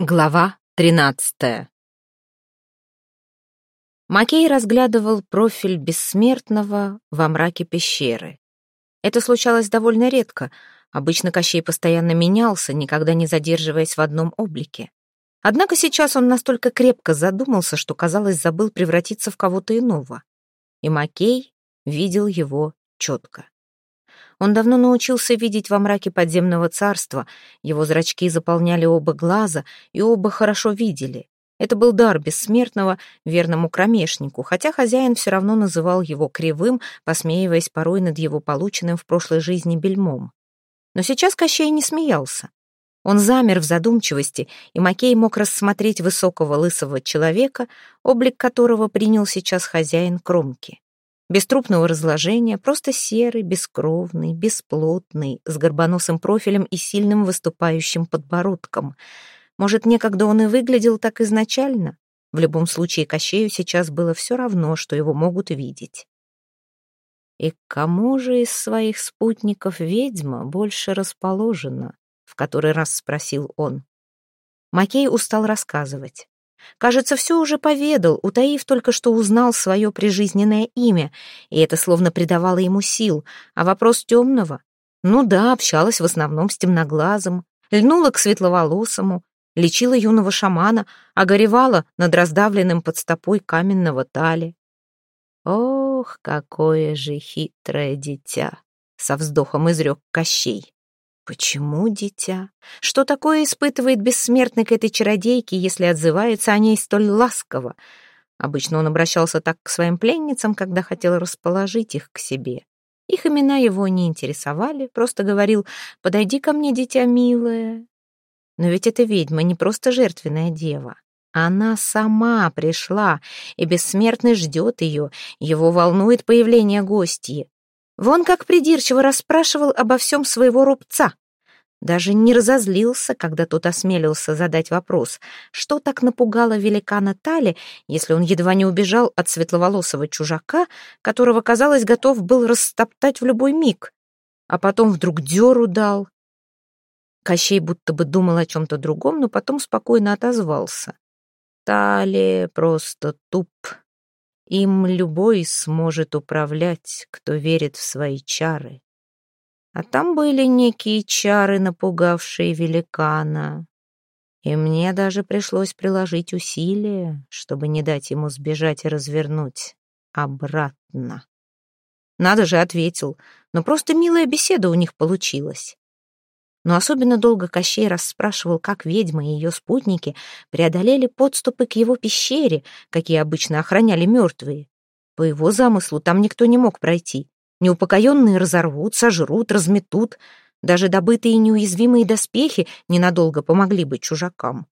Глава тринадцатая Макей разглядывал профиль бессмертного во мраке пещеры. Это случалось довольно редко. Обычно Кощей постоянно менялся, никогда не задерживаясь в одном облике. Однако сейчас он настолько крепко задумался, что, казалось, забыл превратиться в кого-то иного. И Макей видел его четко. Он давно научился видеть во мраке подземного царства, его зрачки заполняли оба глаза, и оба хорошо видели. Это был дар бессмертного верному кромешнику, хотя хозяин все равно называл его кривым, посмеиваясь порой над его полученным в прошлой жизни бельмом. Но сейчас Кощей не смеялся. Он замер в задумчивости, и Макей мог рассмотреть высокого лысого человека, облик которого принял сейчас хозяин кромки без трупного разложения, просто серый, бескровный, бесплотный, с горбоносым профилем и сильным выступающим подбородком. Может, некогда он и выглядел так изначально? В любом случае, Кощею сейчас было все равно, что его могут видеть. И кому же из своих спутников ведьма больше расположена? В который раз спросил он. Макей устал рассказывать. Кажется, все уже поведал, утаив только что узнал свое прижизненное имя, и это словно придавало ему сил. А вопрос темного? Ну да, общалась в основном с темноглазым, льнула к светловолосому, лечила юного шамана, огоревала над раздавленным под стопой каменного тали. «Ох, какое же хитрое дитя!» — со вздохом изрек Кощей. Почему дитя? Что такое испытывает бессмертный к этой чародейке, если отзывается о ней столь ласково? Обычно он обращался так к своим пленницам, когда хотел расположить их к себе. Их имена его не интересовали, просто говорил «Подойди ко мне, дитя милое». Но ведь эта ведьма не просто жертвенная дева. Она сама пришла, и бессмертный ждет ее, его волнует появление гостьи. Вон как придирчиво расспрашивал обо всем своего рубца. Даже не разозлился, когда тот осмелился задать вопрос, что так напугало великана Тали, если он едва не убежал от светловолосого чужака, которого, казалось, готов был растоптать в любой миг, а потом вдруг дёру дал. Кощей будто бы думал о чем-то другом, но потом спокойно отозвался. Тали просто туп. Им любой сможет управлять, кто верит в свои чары. А там были некие чары, напугавшие великана. И мне даже пришлось приложить усилия, чтобы не дать ему сбежать и развернуть обратно. Надо же, ответил, но просто милая беседа у них получилась. Но особенно долго Кощей расспрашивал, как ведьма и ее спутники преодолели подступы к его пещере, какие обычно охраняли мертвые. По его замыслу там никто не мог пройти. Неупокоенные разорвут, сожрут, разметут. Даже добытые неуязвимые доспехи ненадолго помогли бы чужакам.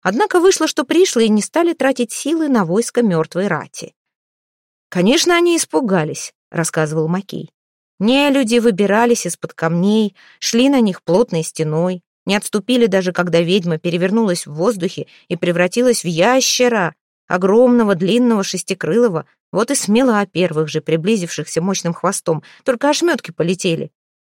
Однако вышло, что пришлые не стали тратить силы на войско мертвой рати. «Конечно, они испугались», — рассказывал Макей. Не люди выбирались из-под камней, шли на них плотной стеной, не отступили даже, когда ведьма перевернулась в воздухе и превратилась в ящера, огромного, длинного, шестикрылого, вот и смела первых же, приблизившихся мощным хвостом, только ошметки полетели.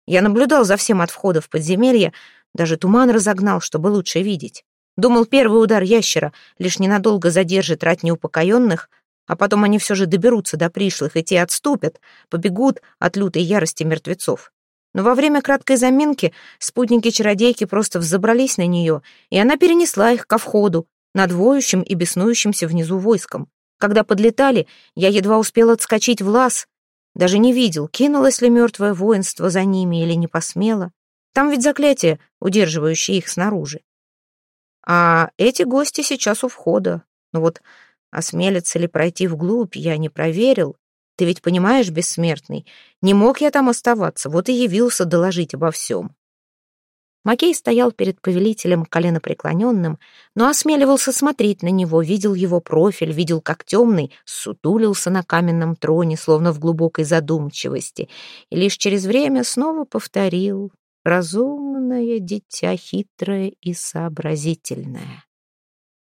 Я наблюдал за всем от входа в подземелье, даже туман разогнал, чтобы лучше видеть. Думал, первый удар ящера лишь ненадолго задержит рать неупокоенных, а потом они все же доберутся до пришлых, и те отступят, побегут от лютой ярости мертвецов. Но во время краткой заминки спутники-чародейки просто взобрались на нее, и она перенесла их ко входу, над воющим и беснующимся внизу войском. Когда подлетали, я едва успел отскочить в лаз, даже не видел, кинулось ли мертвое воинство за ними или не посмело. Там ведь заклятие, удерживающее их снаружи. А эти гости сейчас у входа. Ну вот Осмелиться ли пройти вглубь, я не проверил. Ты ведь понимаешь, бессмертный, не мог я там оставаться, вот и явился доложить обо всем. Макей стоял перед повелителем коленопреклоненным, но осмеливался смотреть на него, видел его профиль, видел, как темный сутулился на каменном троне, словно в глубокой задумчивости, и лишь через время снова повторил «разумное дитя, хитрое и сообразительное».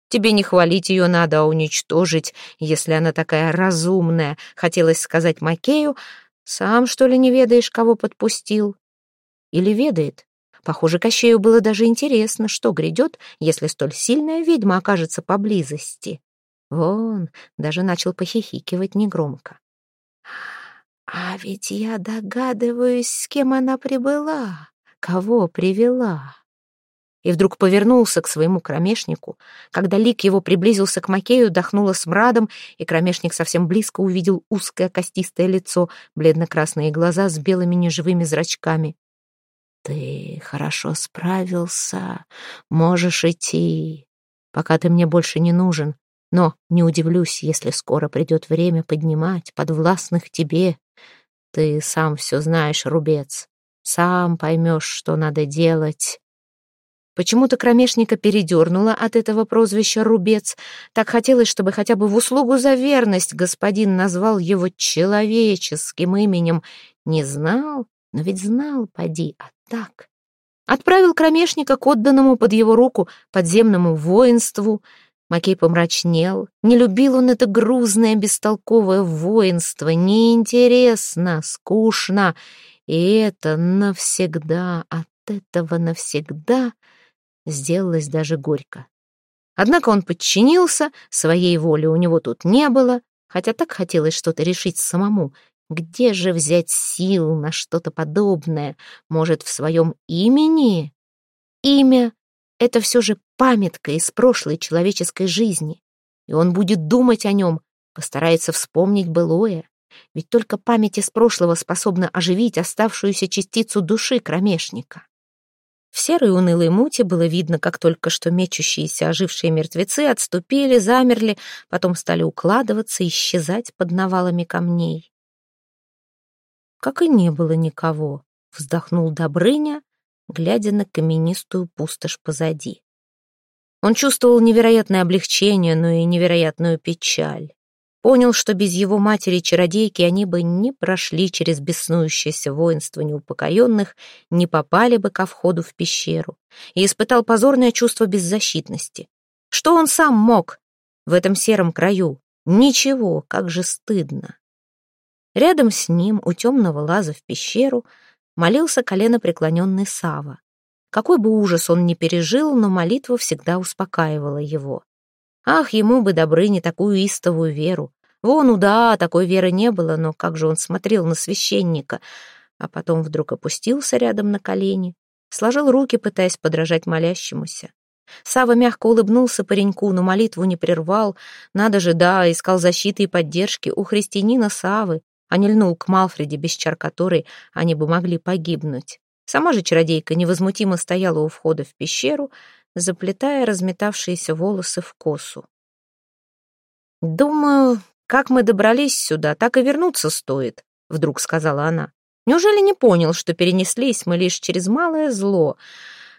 Тебе не хвалить ее надо, а уничтожить, если она такая разумная, хотелось сказать Макею. Сам, что ли, не ведаешь, кого подпустил? Или ведает? Похоже, Кощею было даже интересно, что грядет, если столь сильная ведьма окажется поблизости. Вон, даже начал похихикивать негромко. «А ведь я догадываюсь, с кем она прибыла, кого привела». И вдруг повернулся к своему кромешнику. Когда лик его приблизился к Макею, дохнуло смрадом, и кромешник совсем близко увидел узкое костистое лицо, бледно-красные глаза с белыми неживыми зрачками. «Ты хорошо справился, можешь идти, пока ты мне больше не нужен, но не удивлюсь, если скоро придет время поднимать подвластных тебе. Ты сам все знаешь, рубец, сам поймешь, что надо делать». Почему-то кромешника передернуло от этого прозвища «рубец». Так хотелось, чтобы хотя бы в услугу за верность господин назвал его человеческим именем. Не знал, но ведь знал, поди, а так. Отправил кромешника к отданному под его руку подземному воинству. Макей помрачнел. Не любил он это грузное, бестолковое воинство. Неинтересно, скучно. И это навсегда, от этого навсегда сделалось даже горько. Однако он подчинился, своей воли у него тут не было, хотя так хотелось что-то решить самому. Где же взять сил на что-то подобное? Может, в своем имени? Имя — это все же памятка из прошлой человеческой жизни. И он будет думать о нем, постарается вспомнить былое. Ведь только память из прошлого способна оживить оставшуюся частицу души кромешника. В серой унылой муте было видно, как только что мечущиеся ожившие мертвецы отступили, замерли, потом стали укладываться, исчезать под навалами камней как и не было никого, вздохнул Добрыня, глядя на каменистую пустошь позади. Он чувствовал невероятное облегчение, но и невероятную печаль. Понял, что без его матери-чародейки они бы не прошли через беснующееся воинство неупокоенных, не попали бы ко входу в пещеру, и испытал позорное чувство беззащитности. Что он сам мог в этом сером краю? Ничего, как же стыдно. Рядом с ним, у темного лаза в пещеру, молился колено преклоненный Сава. Какой бы ужас он ни пережил, но молитва всегда успокаивала его. Ах, ему бы Добрыне такую истовую веру. Вон, да, такой веры не было, но как же он смотрел на священника, а потом вдруг опустился рядом на колени, сложил руки, пытаясь подражать молящемуся. Сава мягко улыбнулся пареньку, но молитву не прервал. Надо же, да, искал защиты и поддержки у христианина Савы, а не льнул к Малфреде, без чар которой они бы могли погибнуть. Сама же чародейка невозмутимо стояла у входа в пещеру, заплетая разметавшиеся волосы в косу. «Думаю, как мы добрались сюда, так и вернуться стоит», — вдруг сказала она. «Неужели не понял, что перенеслись мы лишь через малое зло,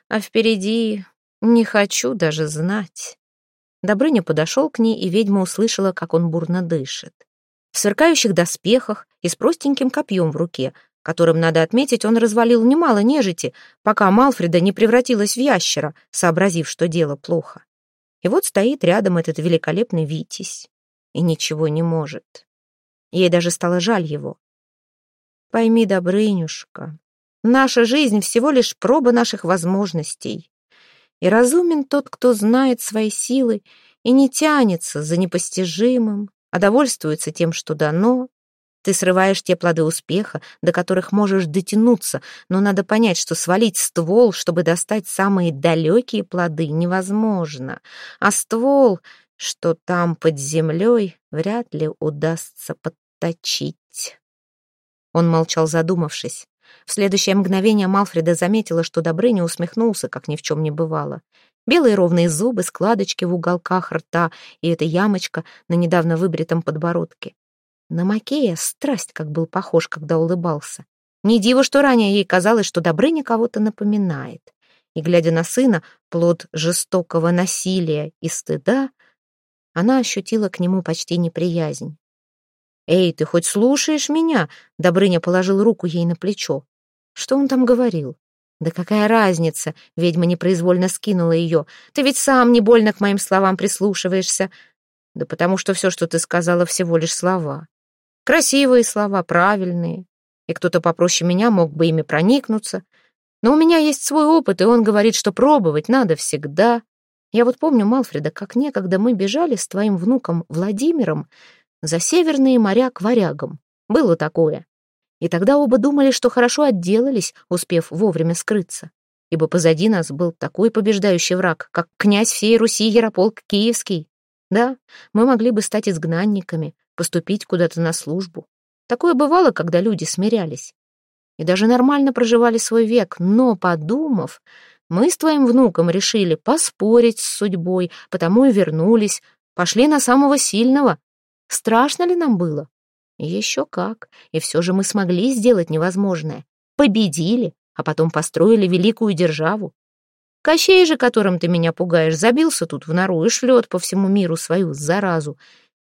а впереди не хочу даже знать?» Добрыня подошел к ней, и ведьма услышала, как он бурно дышит в сверкающих доспехах и с простеньким копьем в руке, которым, надо отметить, он развалил немало нежити, пока Малфреда не превратилась в ящера, сообразив, что дело плохо. И вот стоит рядом этот великолепный Витязь и ничего не может. Ей даже стало жаль его. Пойми, Добрынюшка, наша жизнь всего лишь проба наших возможностей. И разумен тот, кто знает свои силы и не тянется за непостижимым, а довольствуется тем, что дано. Ты срываешь те плоды успеха, до которых можешь дотянуться, но надо понять, что свалить ствол, чтобы достать самые далекие плоды, невозможно. А ствол, что там под землей, вряд ли удастся подточить. Он молчал, задумавшись. В следующее мгновение Малфреда заметила, что Добрыня усмехнулся, как ни в чем не бывало. Белые ровные зубы, складочки в уголках рта и эта ямочка на недавно выбритом подбородке. На Макея страсть как был похож, когда улыбался. Не диво, что ранее ей казалось, что Добрыня кого-то напоминает. И, глядя на сына, плод жестокого насилия и стыда, она ощутила к нему почти неприязнь. «Эй, ты хоть слушаешь меня?» Добрыня положил руку ей на плечо. Что он там говорил? «Да какая разница?» — ведьма непроизвольно скинула ее. «Ты ведь сам не больно к моим словам прислушиваешься». «Да потому что все, что ты сказала, всего лишь слова. Красивые слова, правильные. И кто-то попроще меня мог бы ими проникнуться. Но у меня есть свой опыт, и он говорит, что пробовать надо всегда. Я вот помню, Малфреда, как некогда мы бежали с твоим внуком Владимиром за северные моря к варягам. Было такое. И тогда оба думали, что хорошо отделались, успев вовремя скрыться. Ибо позади нас был такой побеждающий враг, как князь всей Руси Ярополк Киевский. Да, мы могли бы стать изгнанниками, поступить куда-то на службу. Такое бывало, когда люди смирялись и даже нормально проживали свой век, но, подумав, мы с твоим внуком решили поспорить с судьбой, потому и вернулись, пошли на самого сильного. Страшно ли нам было? Еще как. И все же мы смогли сделать невозможное. Победили, а потом построили великую державу. Кощей же, которым ты меня пугаешь, забился тут в нору и шлет по всему миру свою заразу.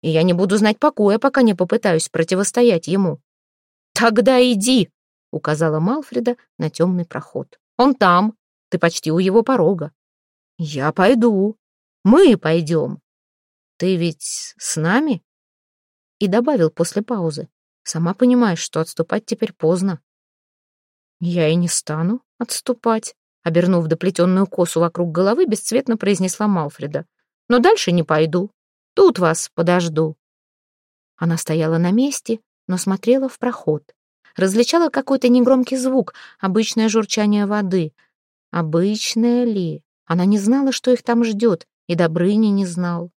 И я не буду знать покоя, пока не попытаюсь противостоять ему. Тогда иди, — указала Малфреда на темный проход. «Он там. Ты почти у его порога». «Я пойду. Мы пойдем. Ты ведь с нами?» И добавил после паузы. «Сама понимаешь, что отступать теперь поздно». «Я и не стану отступать», — обернув доплетенную косу вокруг головы, бесцветно произнесла Малфреда. «Но дальше не пойду. Тут вас подожду». Она стояла на месте, но смотрела в проход различала какой-то негромкий звук, обычное журчание воды. Обычное ли? Она не знала, что их там ждет, и Добрыня не знал.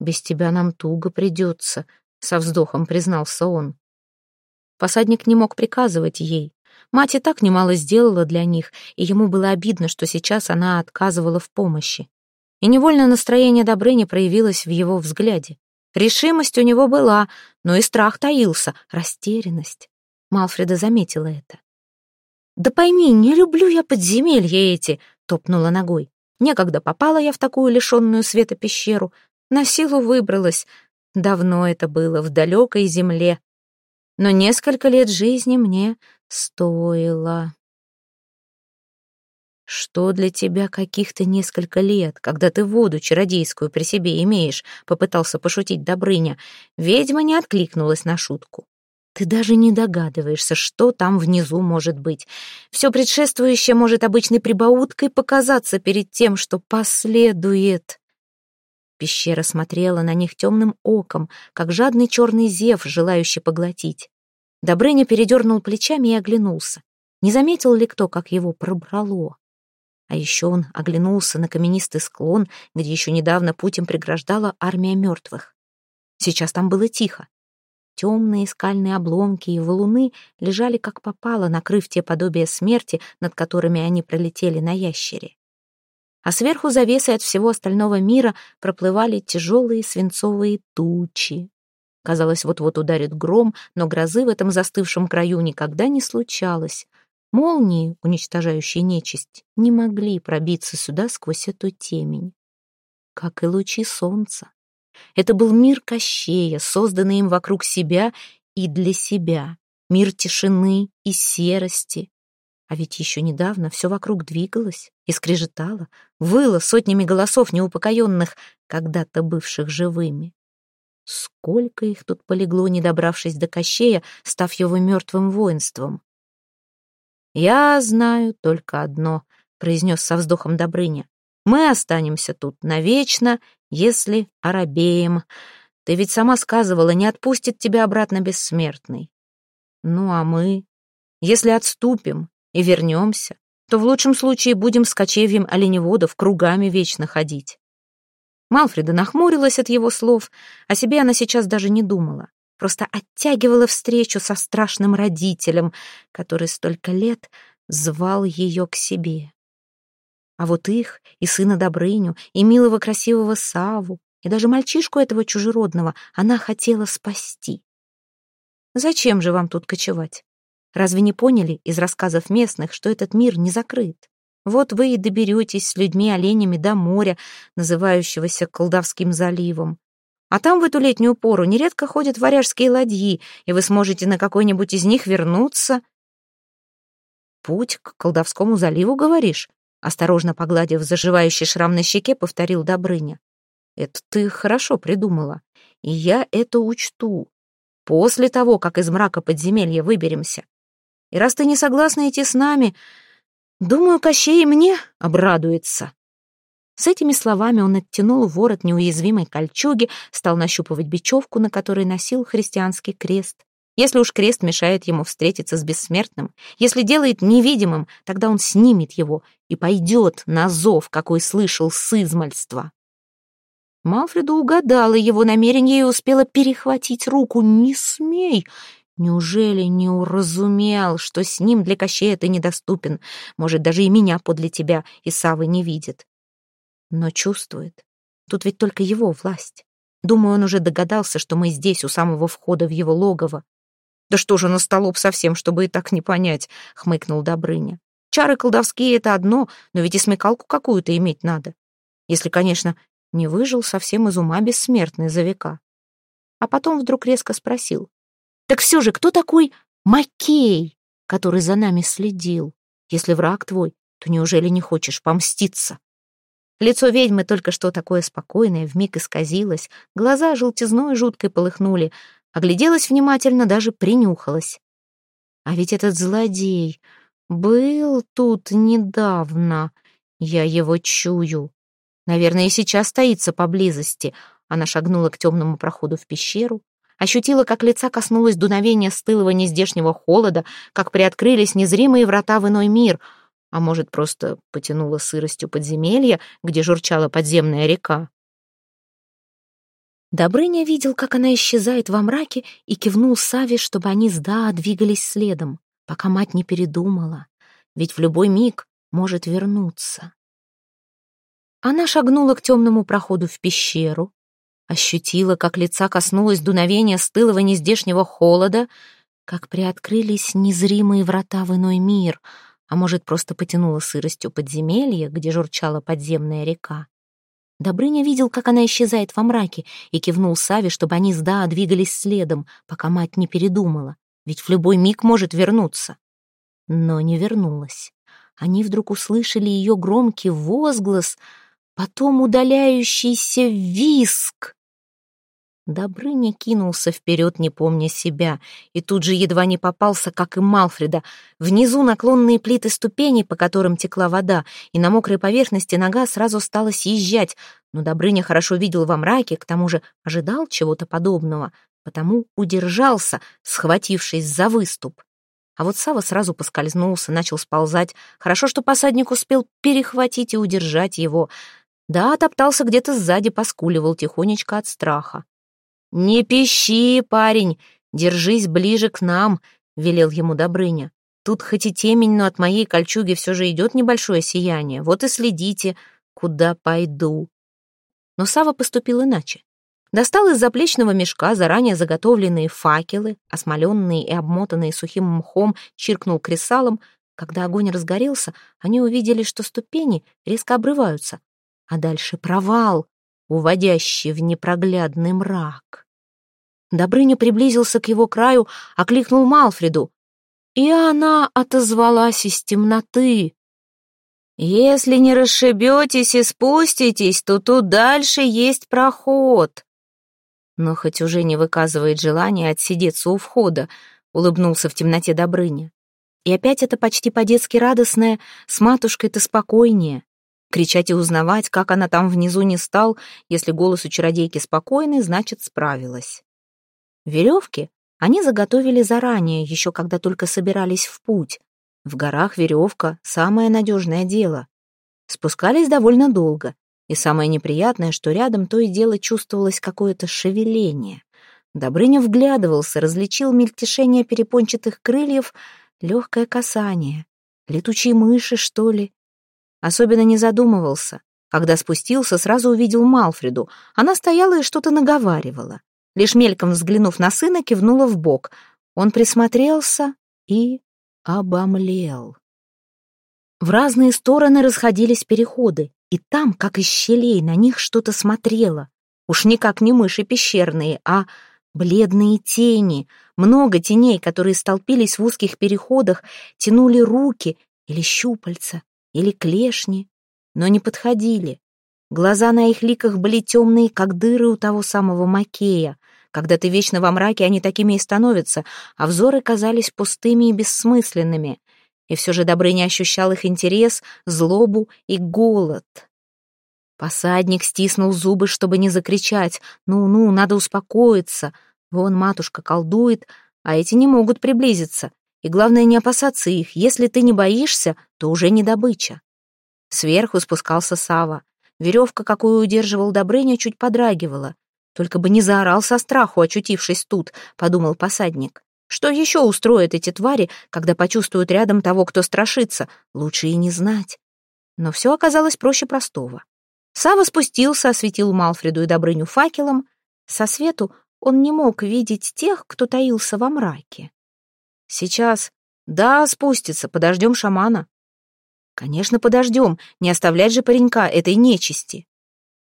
«Без тебя нам туго придется», — со вздохом признался он. Посадник не мог приказывать ей. Мать и так немало сделала для них, и ему было обидно, что сейчас она отказывала в помощи. И невольно настроение Добрыни проявилось в его взгляде. Решимость у него была, но и страх таился, растерянность. Малфреда заметила это. «Да пойми, не люблю я подземелья эти», — топнула ногой. «Некогда попала я в такую лишенную света пещеру, на силу выбралась. Давно это было, в далекой земле. Но несколько лет жизни мне стоило». «Что для тебя каких-то несколько лет, когда ты воду чародейскую при себе имеешь?» — попытался пошутить Добрыня. Ведьма не откликнулась на шутку. Ты даже не догадываешься, что там внизу может быть. Все предшествующее может обычной прибауткой показаться перед тем, что последует. Пещера смотрела на них темным оком, как жадный черный зев, желающий поглотить. Добрыня передернул плечами и оглянулся. Не заметил ли кто, как его пробрало? А еще он оглянулся на каменистый склон, где еще недавно путем преграждала армия мертвых. Сейчас там было тихо. Темные скальные обломки и валуны лежали как попало, накрыв те подобия смерти, над которыми они пролетели на ящере. А сверху завесой от всего остального мира проплывали тяжелые свинцовые тучи. Казалось, вот-вот ударит гром, но грозы в этом застывшем краю никогда не случалось. Молнии, уничтожающие нечисть, не могли пробиться сюда сквозь эту темень. Как и лучи солнца. Это был мир Кощея, созданный им вокруг себя и для себя. Мир тишины и серости. А ведь еще недавно все вокруг двигалось и выло сотнями голосов неупокоенных, когда-то бывших живыми. Сколько их тут полегло, не добравшись до Кощея, став его мертвым воинством. «Я знаю только одно», — произнес со вздохом Добрыня. «Мы останемся тут навечно если оробеем. Ты ведь сама сказывала, не отпустит тебя обратно бессмертный. Ну а мы, если отступим и вернемся, то в лучшем случае будем с кочевьем оленеводов кругами вечно ходить. Малфреда нахмурилась от его слов, о себе она сейчас даже не думала, просто оттягивала встречу со страшным родителем, который столько лет звал ее к себе. А вот их, и сына Добрыню, и милого красивого Саву, и даже мальчишку этого чужеродного она хотела спасти. Зачем же вам тут кочевать? Разве не поняли из рассказов местных, что этот мир не закрыт? Вот вы и доберетесь с людьми-оленями до моря, называющегося Колдовским заливом. А там в эту летнюю пору нередко ходят варяжские ладьи, и вы сможете на какой-нибудь из них вернуться. Путь к Колдовскому заливу, говоришь? Осторожно погладив заживающий шрам на щеке, повторил Добрыня. «Это ты хорошо придумала, и я это учту. После того, как из мрака подземелья выберемся. И раз ты не согласна идти с нами, Думаю, Кощей мне обрадуется. С этими словами он оттянул ворот неуязвимой кольчуги, стал нащупывать бечевку, на которой носил христианский крест. Если уж крест мешает ему встретиться с бессмертным, если делает невидимым, тогда он снимет его и пойдет на зов, какой слышал с измальства. Малфреду угадала его намерение и успела перехватить руку. «Не смей!» Неужели не уразумел, что с ним для Кощея ты недоступен? Может, даже и меня подле тебя и Савы не видит. Но чувствует. Тут ведь только его власть. Думаю, он уже догадался, что мы здесь, у самого входа в его логово. «Да что же на столоб совсем, чтобы и так не понять», — хмыкнул Добрыня. «Чары колдовские — это одно, но ведь и смекалку какую-то иметь надо. Если, конечно, не выжил совсем из ума бессмертный за века». А потом вдруг резко спросил. «Так все же, кто такой Макей, который за нами следил? Если враг твой, то неужели не хочешь помститься?» Лицо ведьмы только что такое спокойное вмиг исказилось, глаза желтизной жуткой полыхнули, Огляделась внимательно, даже принюхалась. А ведь этот злодей был тут недавно. Я его чую. Наверное, и сейчас стоится поблизости. Она шагнула к темному проходу в пещеру, ощутила, как лица коснулось дуновения стылого нездешнего холода, как приоткрылись незримые врата в иной мир, а может, просто потянула сыростью подземелья, где журчала подземная река. Добрыня видел, как она исчезает во мраке, и кивнул Саве, чтобы они с Да двигались следом, пока мать не передумала, ведь в любой миг может вернуться. Она шагнула к темному проходу в пещеру, ощутила, как лица коснулось дуновения стылого нездешнего холода, как приоткрылись незримые врата в иной мир, а может, просто потянула сыростью подземелья, где журчала подземная река. Добрыня видел, как она исчезает во мраке, и кивнул Саве, чтобы они с Даа двигались следом, пока мать не передумала, ведь в любой миг может вернуться. Но не вернулась. Они вдруг услышали ее громкий возглас, потом удаляющийся виск. Добрыня кинулся вперед, не помня себя, и тут же едва не попался, как и Малфреда. Внизу наклонные плиты ступеней, по которым текла вода, и на мокрой поверхности нога сразу стала съезжать, но Добрыня хорошо видел во мраке, к тому же ожидал чего-то подобного, потому удержался, схватившись за выступ. А вот Сава сразу поскользнулся, начал сползать. Хорошо, что посадник успел перехватить и удержать его. Да, топтался где-то сзади, поскуливал тихонечко от страха. «Не пищи, парень, держись ближе к нам», — велел ему Добрыня. «Тут хоть и темень, но от моей кольчуги все же идет небольшое сияние. Вот и следите, куда пойду». Но Сава поступил иначе. Достал из заплечного мешка заранее заготовленные факелы, осмоленные и обмотанные сухим мхом, чиркнул кресалом. Когда огонь разгорелся, они увидели, что ступени резко обрываются, а дальше провал, уводящий в непроглядный мрак. Добрыня приблизился к его краю, окликнул Малфреду. И она отозвалась из темноты. «Если не расшибетесь и спуститесь, то тут дальше есть проход». Но хоть уже не выказывает желания отсидеться у входа, улыбнулся в темноте Добрыня. И опять это почти по-детски радостное «с матушкой-то спокойнее». Кричать и узнавать, как она там внизу не стал, если голос у чародейки спокойный, значит, справилась. Веревки они заготовили заранее, еще когда только собирались в путь. В горах веревка — самое надежное дело. Спускались довольно долго, и самое неприятное, что рядом то и дело чувствовалось какое-то шевеление. Добрыня вглядывался, различил мельтешение перепончатых крыльев, легкое касание. Летучие мыши, что ли? Особенно не задумывался. Когда спустился, сразу увидел Малфреду. Она стояла и что-то наговаривала. Лишь мельком взглянув на сына, кивнула в бок. Он присмотрелся и обомлел. В разные стороны расходились переходы, и там, как из щелей, на них что-то смотрело. Уж никак не мыши пещерные, а бледные тени. Много теней, которые столпились в узких переходах, тянули руки или щупальца, или клешни, но не подходили. Глаза на их ликах были темные, как дыры у того самого Макея. Когда ты вечно во мраке, они такими и становятся, а взоры казались пустыми и бессмысленными. И все же Добрыня ощущал их интерес, злобу и голод. Посадник стиснул зубы, чтобы не закричать. «Ну-ну, надо успокоиться. Вон матушка колдует, а эти не могут приблизиться. И главное, не опасаться их. Если ты не боишься, то уже не добыча». Сверху спускался Сава. Веревка, какую удерживал Добрыня, чуть подрагивала. «Только бы не заорал со страху, очутившись тут», — подумал посадник. «Что еще устроят эти твари, когда почувствуют рядом того, кто страшится? Лучше и не знать». Но все оказалось проще простого. Сава спустился, осветил Малфреду и Добрыню факелом. Со свету он не мог видеть тех, кто таился во мраке. «Сейчас. Да, спустится, подождем шамана». «Конечно, подождем, не оставлять же паренька этой нечисти».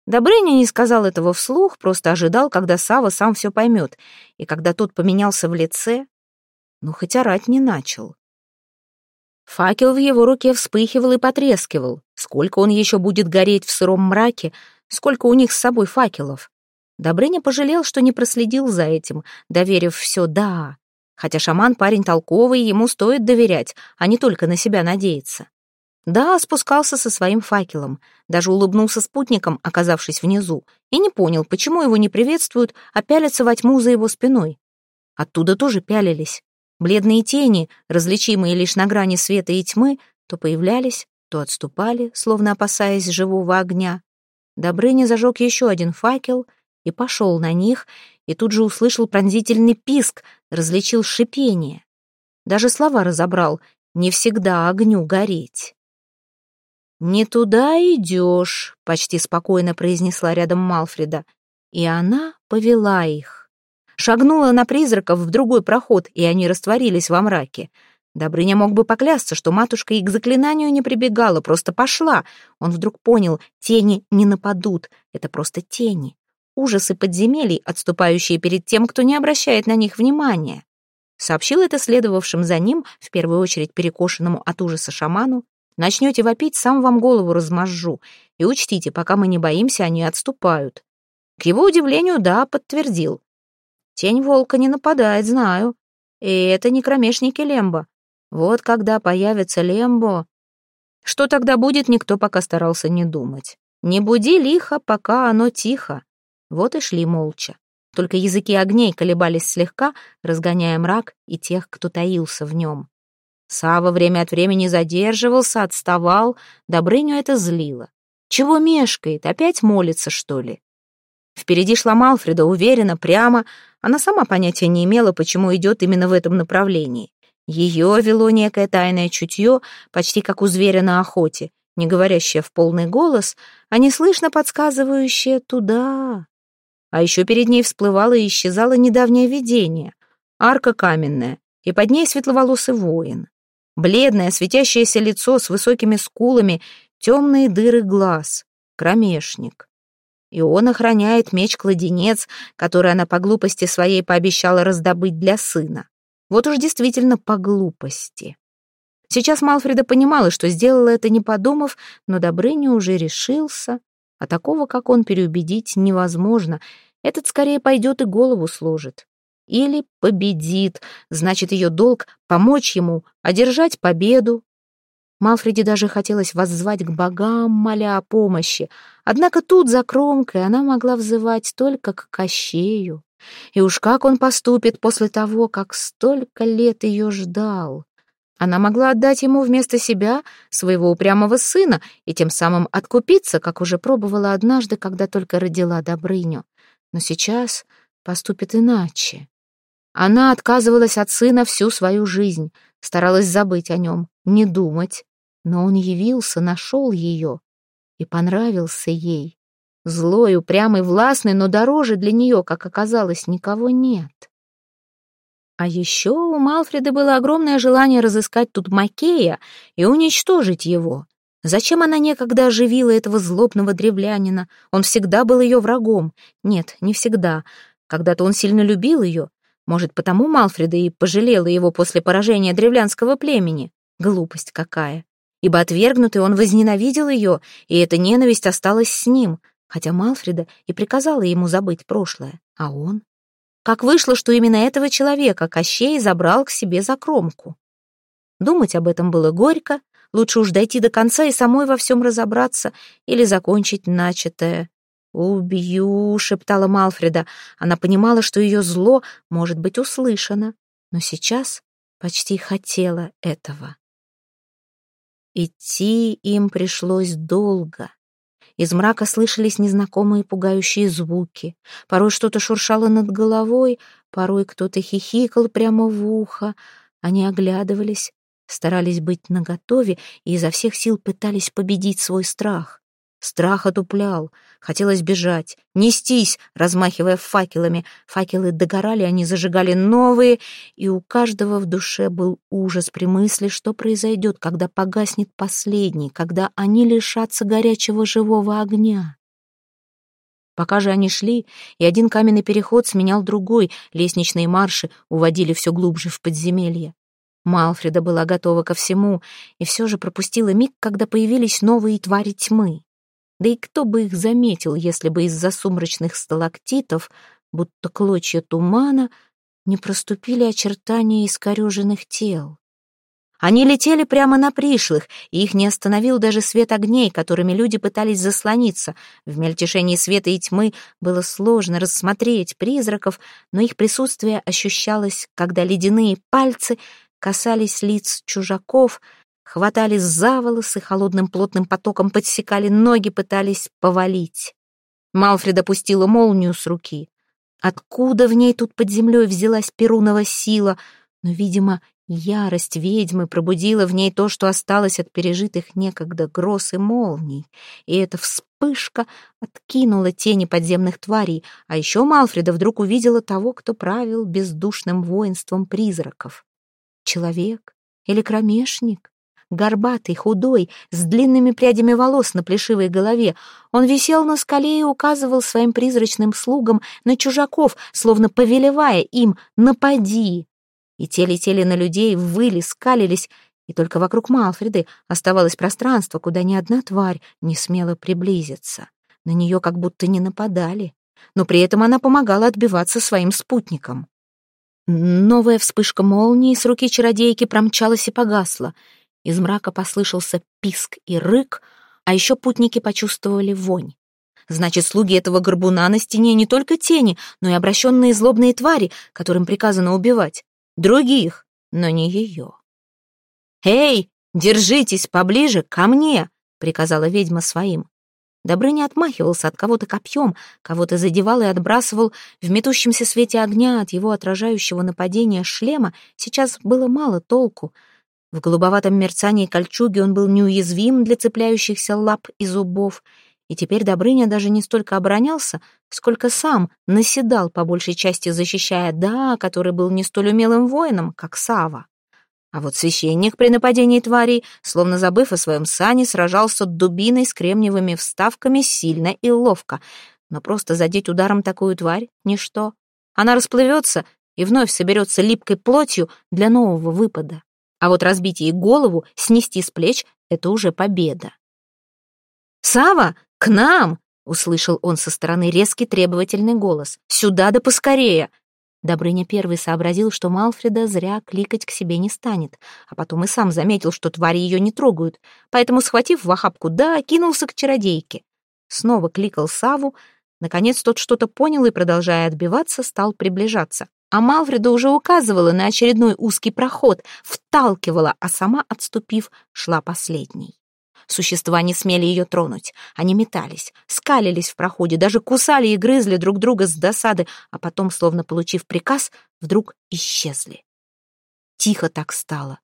Добрыня не сказал этого вслух, просто ожидал, когда Сава сам все поймет, и когда тот поменялся в лице, ну, хоть орать не начал. Факел в его руке вспыхивал и потрескивал. Сколько он еще будет гореть в сыром мраке, сколько у них с собой факелов. Добрыня пожалел, что не проследил за этим, доверив все «да». Хотя шаман парень толковый, ему стоит доверять, а не только на себя надеяться. Да, спускался со своим факелом, даже улыбнулся спутникам, оказавшись внизу, и не понял, почему его не приветствуют, а пялятся во тьму за его спиной. Оттуда тоже пялились. Бледные тени, различимые лишь на грани света и тьмы, то появлялись, то отступали, словно опасаясь живого огня. Добрыня зажег еще один факел и пошел на них, и тут же услышал пронзительный писк, различил шипение. Даже слова разобрал «не всегда огню гореть». «Не туда идешь», — почти спокойно произнесла рядом Малфреда, и она повела их. Шагнула на призраков в другой проход, и они растворились во мраке. Добрыня мог бы поклясться, что матушка и к заклинанию не прибегала, просто пошла. Он вдруг понял, тени не нападут, это просто тени. Ужасы подземелий, отступающие перед тем, кто не обращает на них внимания. Сообщил это следовавшим за ним, в первую очередь перекошенному от ужаса шаману, Начнете вопить, сам вам голову размажу. И учтите, пока мы не боимся, они отступают. К его удивлению, да, подтвердил. Тень волка не нападает, знаю. И это не кромешники Лембо. Вот когда появится Лембо... Что тогда будет, никто пока старался не думать. Не буди лихо, пока оно тихо. Вот и шли молча. Только языки огней колебались слегка, разгоняя мрак и тех, кто таился в нем. Сава время от времени задерживался, отставал. Добрыню это злило. Чего мешкает? Опять молится, что ли? Впереди шла Малфреда, уверенно, прямо. Она сама понятия не имела, почему идет именно в этом направлении. Ее вело некое тайное чутье, почти как у зверя на охоте, не говорящее в полный голос, а неслышно подсказывающее «туда». А еще перед ней всплывало и исчезало недавнее видение. Арка каменная, и под ней светловолосый воин. Бледное, светящееся лицо с высокими скулами, темные дыры глаз, кромешник. И он охраняет меч-кладенец, который она по глупости своей пообещала раздобыть для сына. Вот уж действительно по глупости. Сейчас Малфреда понимала, что сделала это не подумав, но Добрыня уже решился, а такого, как он, переубедить невозможно. Этот скорее пойдет и голову сложит. Или победит, значит, ее долг — помочь ему одержать победу. Малфреди даже хотелось воззвать к богам, моля о помощи. Однако тут, за кромкой, она могла взывать только к Кощею. И уж как он поступит после того, как столько лет ее ждал? Она могла отдать ему вместо себя своего упрямого сына и тем самым откупиться, как уже пробовала однажды, когда только родила Добрыню. Но сейчас поступит иначе. Она отказывалась от сына всю свою жизнь, старалась забыть о нем, не думать. Но он явился, нашел ее и понравился ей. Злой, упрямый, властный, но дороже для нее, как оказалось, никого нет. А еще у Малфреда было огромное желание разыскать тут Макея и уничтожить его. Зачем она некогда оживила этого злобного древлянина? Он всегда был ее врагом. Нет, не всегда. Когда-то он сильно любил ее, может, потому Малфреда и пожалела его после поражения древлянского племени? Глупость какая. Ибо отвергнутый он возненавидел ее, и эта ненависть осталась с ним, хотя Малфреда и приказала ему забыть прошлое. А он? Как вышло, что именно этого человека Кощей забрал к себе за кромку? Думать об этом было горько, лучше уж дойти до конца и самой во всем разобраться или закончить начатое. «Убью», — шептала Малфреда. Она понимала, что ее зло может быть услышано, но сейчас почти хотела этого. Идти им пришлось долго. Из мрака слышались незнакомые пугающие звуки. Порой что-то шуршало над головой, порой кто-то хихикал прямо в ухо. Они оглядывались, старались быть наготове и изо всех сил пытались победить свой страх. Страх отуплял. Хотелось бежать, нестись, размахивая факелами. Факелы догорали, они зажигали новые, и у каждого в душе был ужас при мысли, что произойдет, когда погаснет последний, когда они лишатся горячего живого огня. Пока же они шли, и один каменный переход сменял другой, лестничные марши уводили все глубже в подземелье. Малфреда была готова ко всему, и все же пропустила миг, когда появились новые твари тьмы. Да и кто бы их заметил, если бы из-за сумрачных сталактитов, будто клочья тумана, не проступили очертания искореженных тел. Они летели прямо на пришлых, и их не остановил даже свет огней, которыми люди пытались заслониться. В мельтешении света и тьмы было сложно рассмотреть призраков, но их присутствие ощущалось, когда ледяные пальцы касались лиц чужаков — хватали за волосы, холодным плотным потоком подсекали ноги, пытались повалить. Малфред опустила молнию с руки. Откуда в ней тут под землей взялась перунова сила? Но, видимо, ярость ведьмы пробудила в ней то, что осталось от пережитых некогда гроз и молний. И эта вспышка откинула тени подземных тварей, а еще Малфреда вдруг увидела того, кто правил бездушным воинством призраков. Человек или кромешник? Горбатый, худой, с длинными прядями волос на плешивой голове. Он висел на скале и указывал своим призрачным слугам на чужаков, словно повелевая им «напади». И те летели на людей, выли, скалились, и только вокруг Малфреды оставалось пространство, куда ни одна тварь не смела приблизиться. На нее как будто не нападали, но при этом она помогала отбиваться своим спутникам. Новая вспышка молнии с руки чародейки промчалась и погасла — из мрака послышался писк и рык, а еще путники почувствовали вонь. Значит, слуги этого горбуна на стене не только тени, но и обращенные злобные твари, которым приказано убивать. Других, но не ее. «Эй, держитесь поближе ко мне!» — приказала ведьма своим. Добрыня отмахивался от кого-то копьем, кого-то задевал и отбрасывал. В метущемся свете огня от его отражающего нападения шлема сейчас было мало толку — в голубоватом мерцании кольчуги он был неуязвим для цепляющихся лап и зубов, и теперь Добрыня даже не столько оборонялся, сколько сам наседал, по большей части защищая Да, который был не столь умелым воином, как Сава. А вот священник при нападении тварей, словно забыв о своем сане, сражался дубиной с кремниевыми вставками сильно и ловко, но просто задеть ударом такую тварь — ничто. Она расплывется и вновь соберется липкой плотью для нового выпада. А вот разбить ей голову, снести с плеч — это уже победа. «Сава, к нам!» — услышал он со стороны резкий требовательный голос. «Сюда да поскорее!» Добрыня первый сообразил, что Малфреда зря кликать к себе не станет, а потом и сам заметил, что твари ее не трогают, поэтому, схватив в охапку «да», кинулся к чародейке. Снова кликал Саву, наконец тот что-то понял и, продолжая отбиваться, стал приближаться а Малфреда уже указывала на очередной узкий проход, вталкивала, а сама, отступив, шла последней. Существа не смели ее тронуть. Они метались, скалились в проходе, даже кусали и грызли друг друга с досады, а потом, словно получив приказ, вдруг исчезли. Тихо так стало.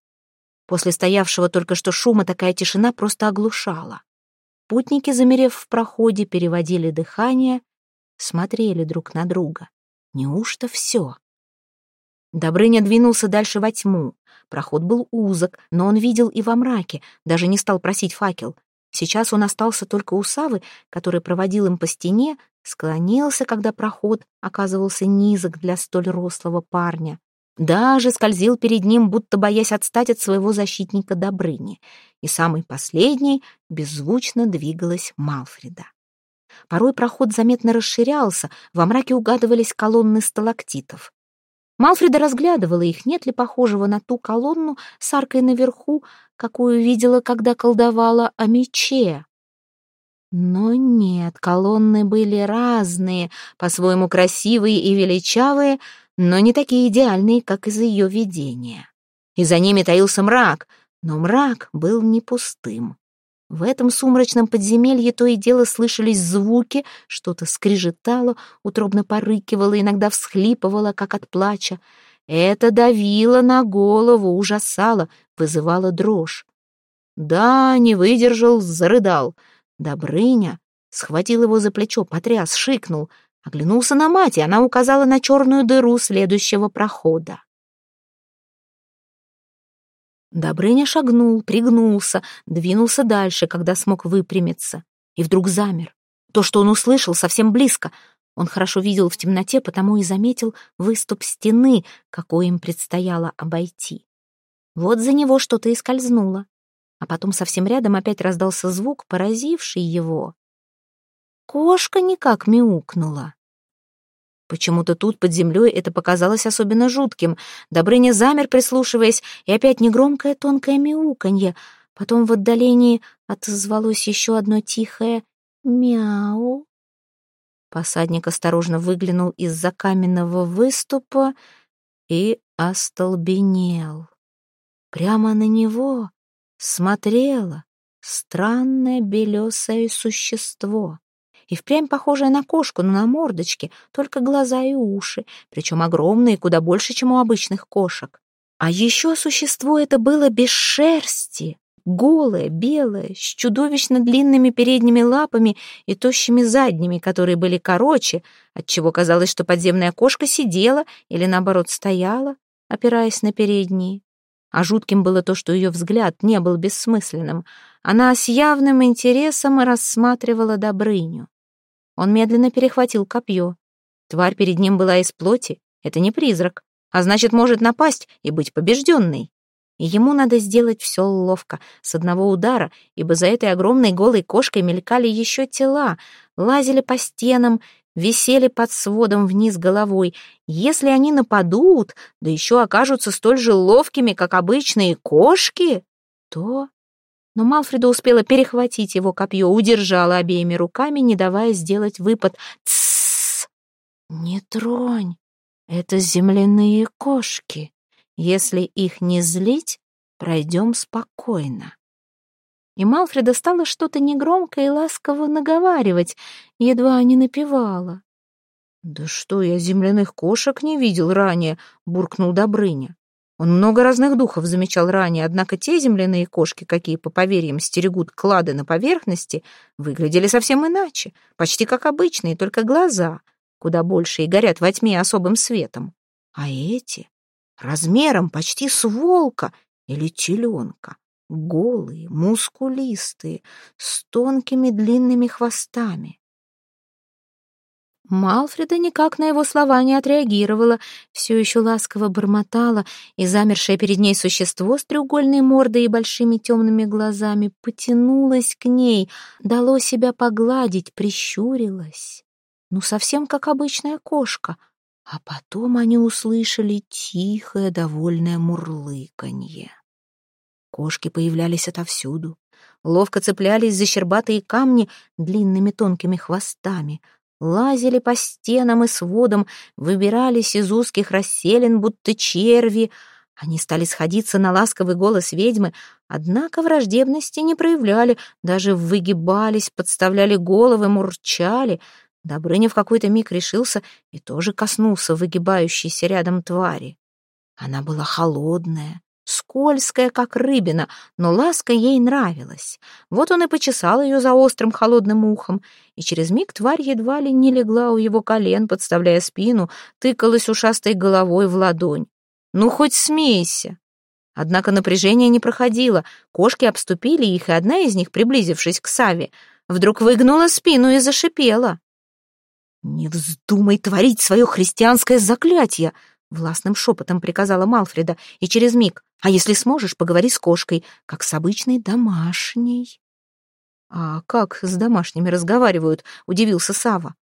После стоявшего только что шума такая тишина просто оглушала. Путники, замерев в проходе, переводили дыхание, смотрели друг на друга. Неужто все? Добрыня двинулся дальше во тьму. Проход был узок, но он видел и во мраке, даже не стал просить факел. Сейчас он остался только у Савы, который проводил им по стене, склонился, когда проход оказывался низок для столь рослого парня. Даже скользил перед ним, будто боясь отстать от своего защитника Добрыни. И самый последний беззвучно двигалась Малфреда. Порой проход заметно расширялся, во мраке угадывались колонны сталактитов. Малфреда разглядывала их, нет ли похожего на ту колонну с аркой наверху, какую видела, когда колдовала о мече. Но нет, колонны были разные, по-своему красивые и величавые, но не такие идеальные, как из ее видения. И за ними таился мрак, но мрак был не пустым. В этом сумрачном подземелье то и дело слышались звуки, что-то скрежетало, утробно порыкивало, иногда всхлипывало, как от плача. Это давило на голову, ужасало, вызывало дрожь. Да, не выдержал, зарыдал — Добрыня схватил его за плечо, потряс, шикнул, оглянулся на мать, и она указала на черную дыру следующего прохода. Добрыня шагнул, пригнулся, двинулся дальше, когда смог выпрямиться, и вдруг замер. То, что он услышал, совсем близко. Он хорошо видел в темноте, потому и заметил выступ стены, какой им предстояло обойти. Вот за него что-то и скользнуло а потом совсем рядом опять раздался звук, поразивший его. Кошка никак мяукнула. Почему-то тут, под землей, это показалось особенно жутким. Добрыня замер, прислушиваясь, и опять негромкое тонкое мяуканье. Потом в отдалении отозвалось еще одно тихое «мяу». Посадник осторожно выглянул из-за каменного выступа и остолбенел. Прямо на него смотрело странное белесое существо. И впрямь похожее на кошку, но на мордочке, только глаза и уши, причем огромные, куда больше, чем у обычных кошек. А еще существо это было без шерсти, голое, белое, с чудовищно длинными передними лапами и тощими задними, которые были короче, отчего казалось, что подземная кошка сидела или, наоборот, стояла, опираясь на передние. А жутким было то, что ее взгляд не был бессмысленным. Она с явным интересом рассматривала Добрыню. Он медленно перехватил копье. Тварь перед ним была из плоти, это не призрак, а значит, может напасть и быть побежденной. И ему надо сделать все ловко, с одного удара, ибо за этой огромной голой кошкой мелькали еще тела, лазили по стенам, висели под сводом вниз головой. Если они нападут, да еще окажутся столь же ловкими, как обычные кошки, то... Но Малфреда успела перехватить его копье, удержала обеими руками, не давая сделать выпад. «Тссс! Не тронь! Это земляные кошки. Если их не злить, пройдем спокойно» и Малфреда стала что-то негромко и ласково наговаривать, едва не напевала. «Да что, я земляных кошек не видел ранее», — буркнул Добрыня. Он много разных духов замечал ранее, однако те земляные кошки, какие, по поверьям, стерегут клады на поверхности, выглядели совсем иначе, почти как обычные, только глаза, куда больше и горят во тьме особым светом. А эти размером почти с волка или теленка голые, мускулистые, с тонкими длинными хвостами. Малфреда никак на его слова не отреагировала, все еще ласково бормотала, и замершее перед ней существо с треугольной мордой и большими темными глазами потянулось к ней, дало себя погладить, прищурилось. Ну, совсем как обычная кошка. А потом они услышали тихое, довольное мурлыканье. Кошки появлялись отовсюду, ловко цеплялись за щербатые камни длинными тонкими хвостами, лазили по стенам и сводам, выбирались из узких расселин, будто черви. Они стали сходиться на ласковый голос ведьмы, однако враждебности не проявляли, даже выгибались, подставляли головы, мурчали. Добрыня в какой-то миг решился и тоже коснулся выгибающейся рядом твари. Она была холодная, скользкая, как рыбина, но ласка ей нравилась. Вот он и почесал ее за острым холодным ухом, и через миг тварь едва ли не легла у его колен, подставляя спину, тыкалась ушастой головой в ладонь. «Ну, хоть смейся!» Однако напряжение не проходило, кошки обступили их, и одна из них, приблизившись к Саве, вдруг выгнула спину и зашипела. «Не вздумай творить свое христианское заклятие!» Властным шепотом приказала Малфреда, и через миг а если сможешь, поговори с кошкой, как с обычной домашней». «А как с домашними разговаривают?» — удивился Сава.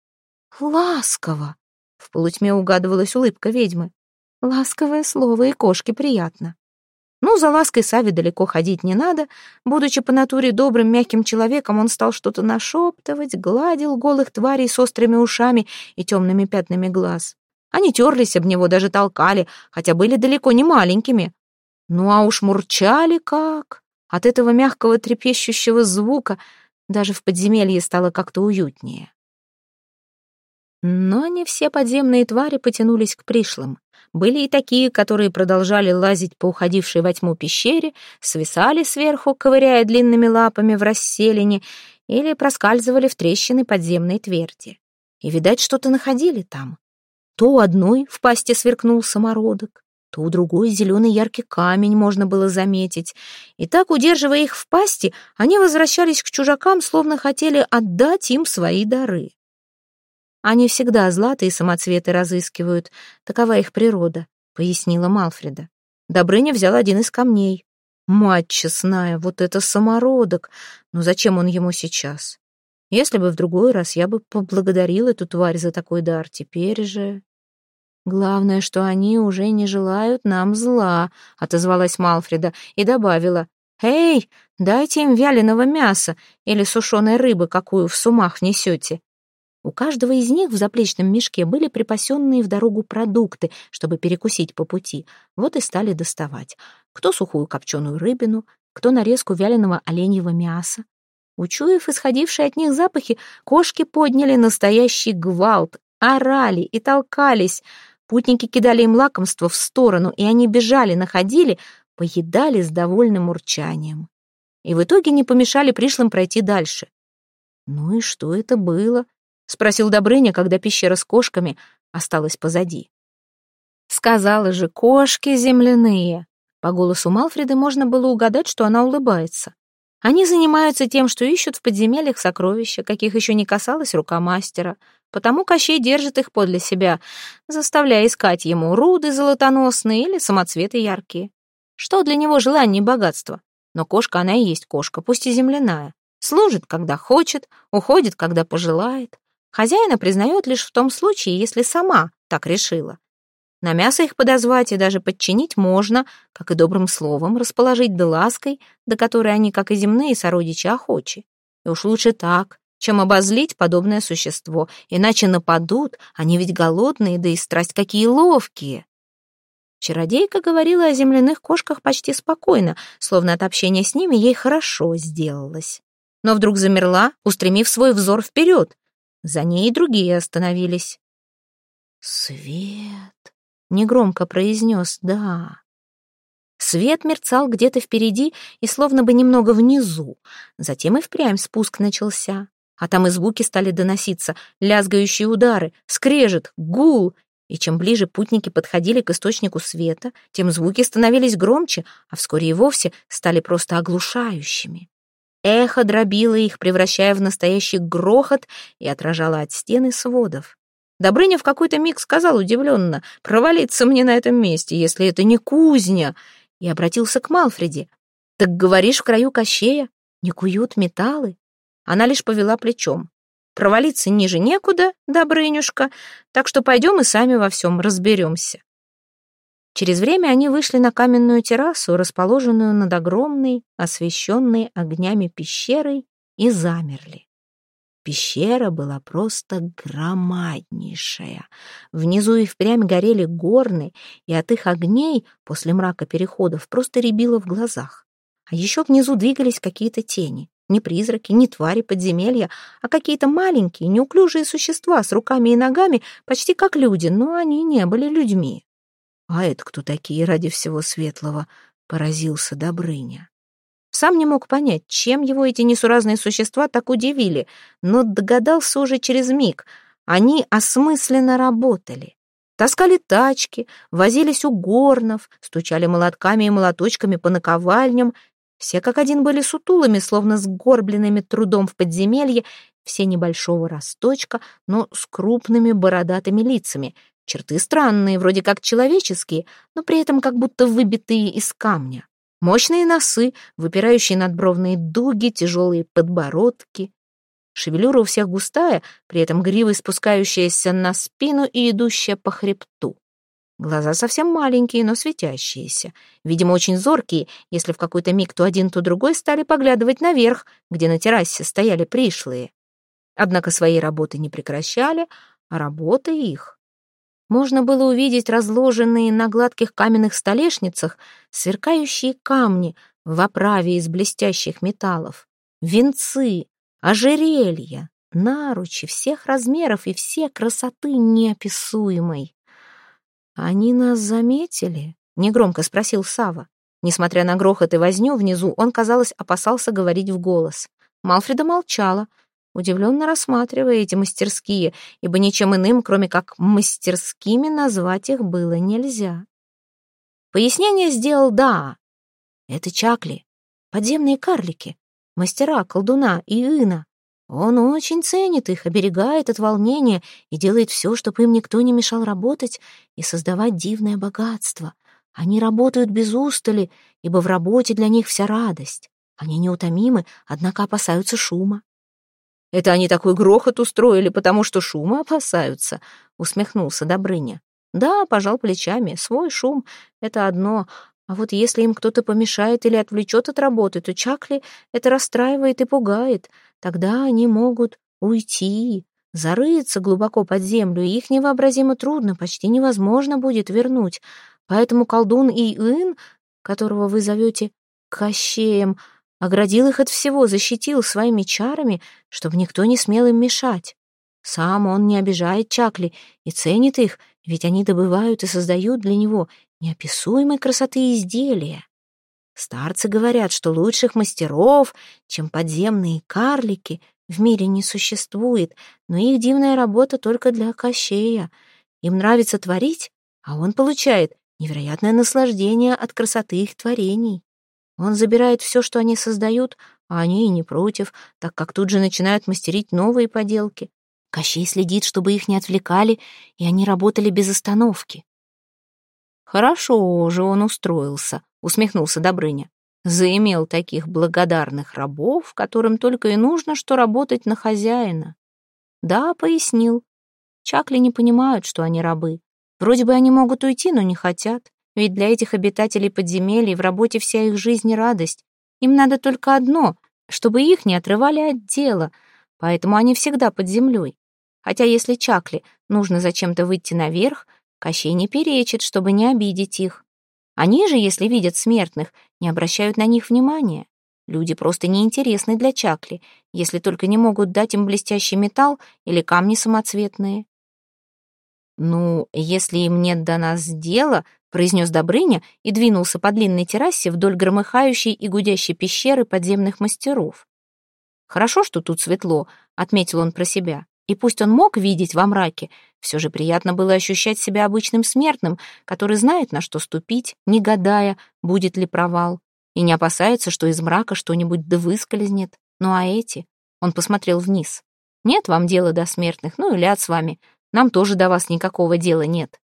«Ласково!» — в полутьме угадывалась улыбка ведьмы. Ласковое слово и кошке приятно. Ну, за лаской Саве далеко ходить не надо. Будучи по натуре добрым, мягким человеком, он стал что-то нашептывать, гладил голых тварей с острыми ушами и темными пятнами глаз. Они терлись об него, даже толкали, хотя были далеко не маленькими. Ну, а уж мурчали как! От этого мягкого трепещущего звука даже в подземелье стало как-то уютнее. Но не все подземные твари потянулись к пришлым. Были и такие, которые продолжали лазить по уходившей во тьму пещере, свисали сверху, ковыряя длинными лапами в расселине, или проскальзывали в трещины подземной тверди. И, видать, что-то находили там. То у одной в пасти сверкнул самородок, то у другой зеленый яркий камень можно было заметить. И так, удерживая их в пасти, они возвращались к чужакам, словно хотели отдать им свои дары. Они всегда златые самоцветы разыскивают, такова их природа, пояснила Малфреда. Добрыня взял один из камней. Мать честная, вот это самородок. Но зачем он ему сейчас? Если бы в другой раз я бы поблагодарил эту тварь за такой дар, теперь же... Главное, что они уже не желают нам зла, отозвалась Малфреда и добавила. «Эй, дайте им вяленого мяса или сушеной рыбы, какую в сумах несете. У каждого из них в заплечном мешке были припасенные в дорогу продукты, чтобы перекусить по пути. Вот и стали доставать. Кто сухую копченую рыбину, кто нарезку вяленого оленьего мяса. Учуяв исходившие от них запахи, кошки подняли настоящий гвалт, орали и толкались. Путники кидали им лакомство в сторону, и они бежали, находили, поедали с довольным урчанием. И в итоге не помешали пришлым пройти дальше. Ну и что это было? — спросил Добрыня, когда пещера с кошками осталась позади. «Сказала же, кошки земляные!» По голосу Малфреды можно было угадать, что она улыбается. Они занимаются тем, что ищут в подземельях сокровища, каких еще не касалась рука мастера. Потому Кощей держит их подле себя, заставляя искать ему руды золотоносные или самоцветы яркие. Что для него желание и богатство? Но кошка она и есть кошка, пусть и земляная. Служит, когда хочет, уходит, когда пожелает. Хозяина признает лишь в том случае, если сама так решила. На мясо их подозвать и даже подчинить можно, как и добрым словом, расположить да лаской, до которой они, как и земные сородичи, охочи. И уж лучше так, чем обозлить подобное существо, иначе нападут, они ведь голодные, да и страсть какие ловкие. Чародейка говорила о земляных кошках почти спокойно, словно от общения с ними ей хорошо сделалось. Но вдруг замерла, устремив свой взор вперед, за ней и другие остановились. «Свет!» — негромко произнес «да». Свет мерцал где-то впереди и словно бы немного внизу. Затем и впрямь спуск начался. А там и звуки стали доноситься, лязгающие удары, скрежет, гул. И чем ближе путники подходили к источнику света, тем звуки становились громче, а вскоре и вовсе стали просто оглушающими. Эхо дробило их, превращая в настоящий грохот и отражало от стены сводов. Добрыня в какой-то миг сказал удивленно, «Провалиться мне на этом месте, если это не кузня!» И обратился к Малфреде. «Так говоришь, в краю кощея не куют металлы?» Она лишь повела плечом. «Провалиться ниже некуда, Добрынюшка, так что пойдем и сами во всем разберемся». Через время они вышли на каменную террасу, расположенную над огромной, освещенной огнями пещерой, и замерли. Пещера была просто громаднейшая. Внизу и впрямь горели горны, и от их огней после мрака переходов просто рябило в глазах. А еще внизу двигались какие-то тени. Не призраки, не твари подземелья, а какие-то маленькие, неуклюжие существа с руками и ногами, почти как люди, но они не были людьми. «А это кто такие ради всего светлого?» — поразился Добрыня. Сам не мог понять, чем его эти несуразные существа так удивили, но догадался уже через миг. Они осмысленно работали. Таскали тачки, возились у горнов, стучали молотками и молоточками по наковальням. Все как один были сутулыми, словно сгорбленными трудом в подземелье, все небольшого росточка, но с крупными бородатыми лицами, Черты странные, вроде как человеческие, но при этом как будто выбитые из камня. Мощные носы, выпирающие надбровные дуги, тяжелые подбородки. Шевелюра у всех густая, при этом грива спускающаяся на спину и идущая по хребту. Глаза совсем маленькие, но светящиеся. Видимо, очень зоркие, если в какой-то миг то один, то другой стали поглядывать наверх, где на террасе стояли пришлые. Однако своей работы не прекращали, а работа их. Можно было увидеть разложенные на гладких каменных столешницах сверкающие камни в оправе из блестящих металлов, венцы, ожерелья, наручи всех размеров и все красоты неописуемой. «Они нас заметили?» — негромко спросил Сава. Несмотря на грохот и возню внизу, он, казалось, опасался говорить в голос. Малфреда молчала, удивленно рассматривая эти мастерские, ибо ничем иным, кроме как мастерскими, назвать их было нельзя. Пояснение сделал «да». Это чакли, подземные карлики, мастера, колдуна и ина. Он очень ценит их, оберегает от волнения и делает все, чтобы им никто не мешал работать и создавать дивное богатство. Они работают без устали, ибо в работе для них вся радость. Они неутомимы, однако опасаются шума. «Это они такой грохот устроили, потому что шума опасаются», — усмехнулся Добрыня. «Да, пожал плечами, свой шум — это одно, а вот если им кто-то помешает или отвлечет от работы, то Чакли это расстраивает и пугает. Тогда они могут уйти, зарыться глубоко под землю, и их невообразимо трудно, почти невозможно будет вернуть. Поэтому колдун Иин, которого вы зовете Кощеем, оградил их от всего, защитил своими чарами, чтобы никто не смел им мешать. Сам он не обижает Чакли и ценит их, ведь они добывают и создают для него неописуемой красоты изделия. Старцы говорят, что лучших мастеров, чем подземные карлики, в мире не существует, но их дивная работа только для Кощея. Им нравится творить, а он получает невероятное наслаждение от красоты их творений. Он забирает все, что они создают, а они и не против, так как тут же начинают мастерить новые поделки. Кощей следит, чтобы их не отвлекали, и они работали без остановки. «Хорошо же он устроился», — усмехнулся Добрыня. «Заимел таких благодарных рабов, которым только и нужно, что работать на хозяина». «Да», — пояснил. «Чакли не понимают, что они рабы. Вроде бы они могут уйти, но не хотят. Ведь для этих обитателей подземелий в работе вся их жизнь и радость. Им надо только одно, чтобы их не отрывали от дела, поэтому они всегда под землей. Хотя если Чакли нужно зачем-то выйти наверх, Кощей не перечит, чтобы не обидеть их. Они же, если видят смертных, не обращают на них внимания. Люди просто неинтересны для Чакли, если только не могут дать им блестящий металл или камни самоцветные. «Ну, если им нет до нас дела», — произнес Добрыня и двинулся по длинной террасе вдоль громыхающей и гудящей пещеры подземных мастеров. «Хорошо, что тут светло», — отметил он про себя. И пусть он мог видеть во мраке, все же приятно было ощущать себя обычным смертным, который знает, на что ступить, не гадая, будет ли провал, и не опасается, что из мрака что-нибудь да выскользнет. Ну а эти? Он посмотрел вниз. Нет вам дела до смертных, ну и ляд с вами. Нам тоже до вас никакого дела нет.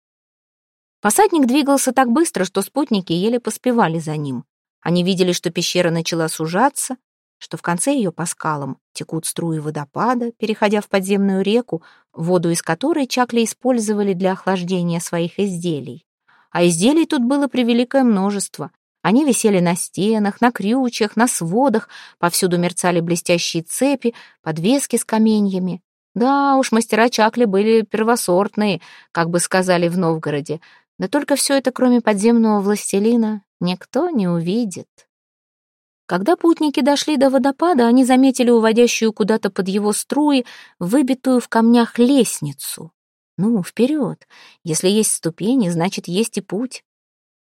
Посадник двигался так быстро, что спутники еле поспевали за ним. Они видели, что пещера начала сужаться, что в конце ее по скалам текут струи водопада, переходя в подземную реку, воду из которой чакли использовали для охлаждения своих изделий. А изделий тут было превеликое множество. Они висели на стенах, на крючьях, на сводах, повсюду мерцали блестящие цепи, подвески с каменьями. Да уж, мастера чакли были первосортные, как бы сказали в Новгороде. Да только все это, кроме подземного властелина, никто не увидит. Когда путники дошли до водопада, они заметили уводящую куда-то под его струи выбитую в камнях лестницу. Ну, вперед. Если есть ступени, значит, есть и путь.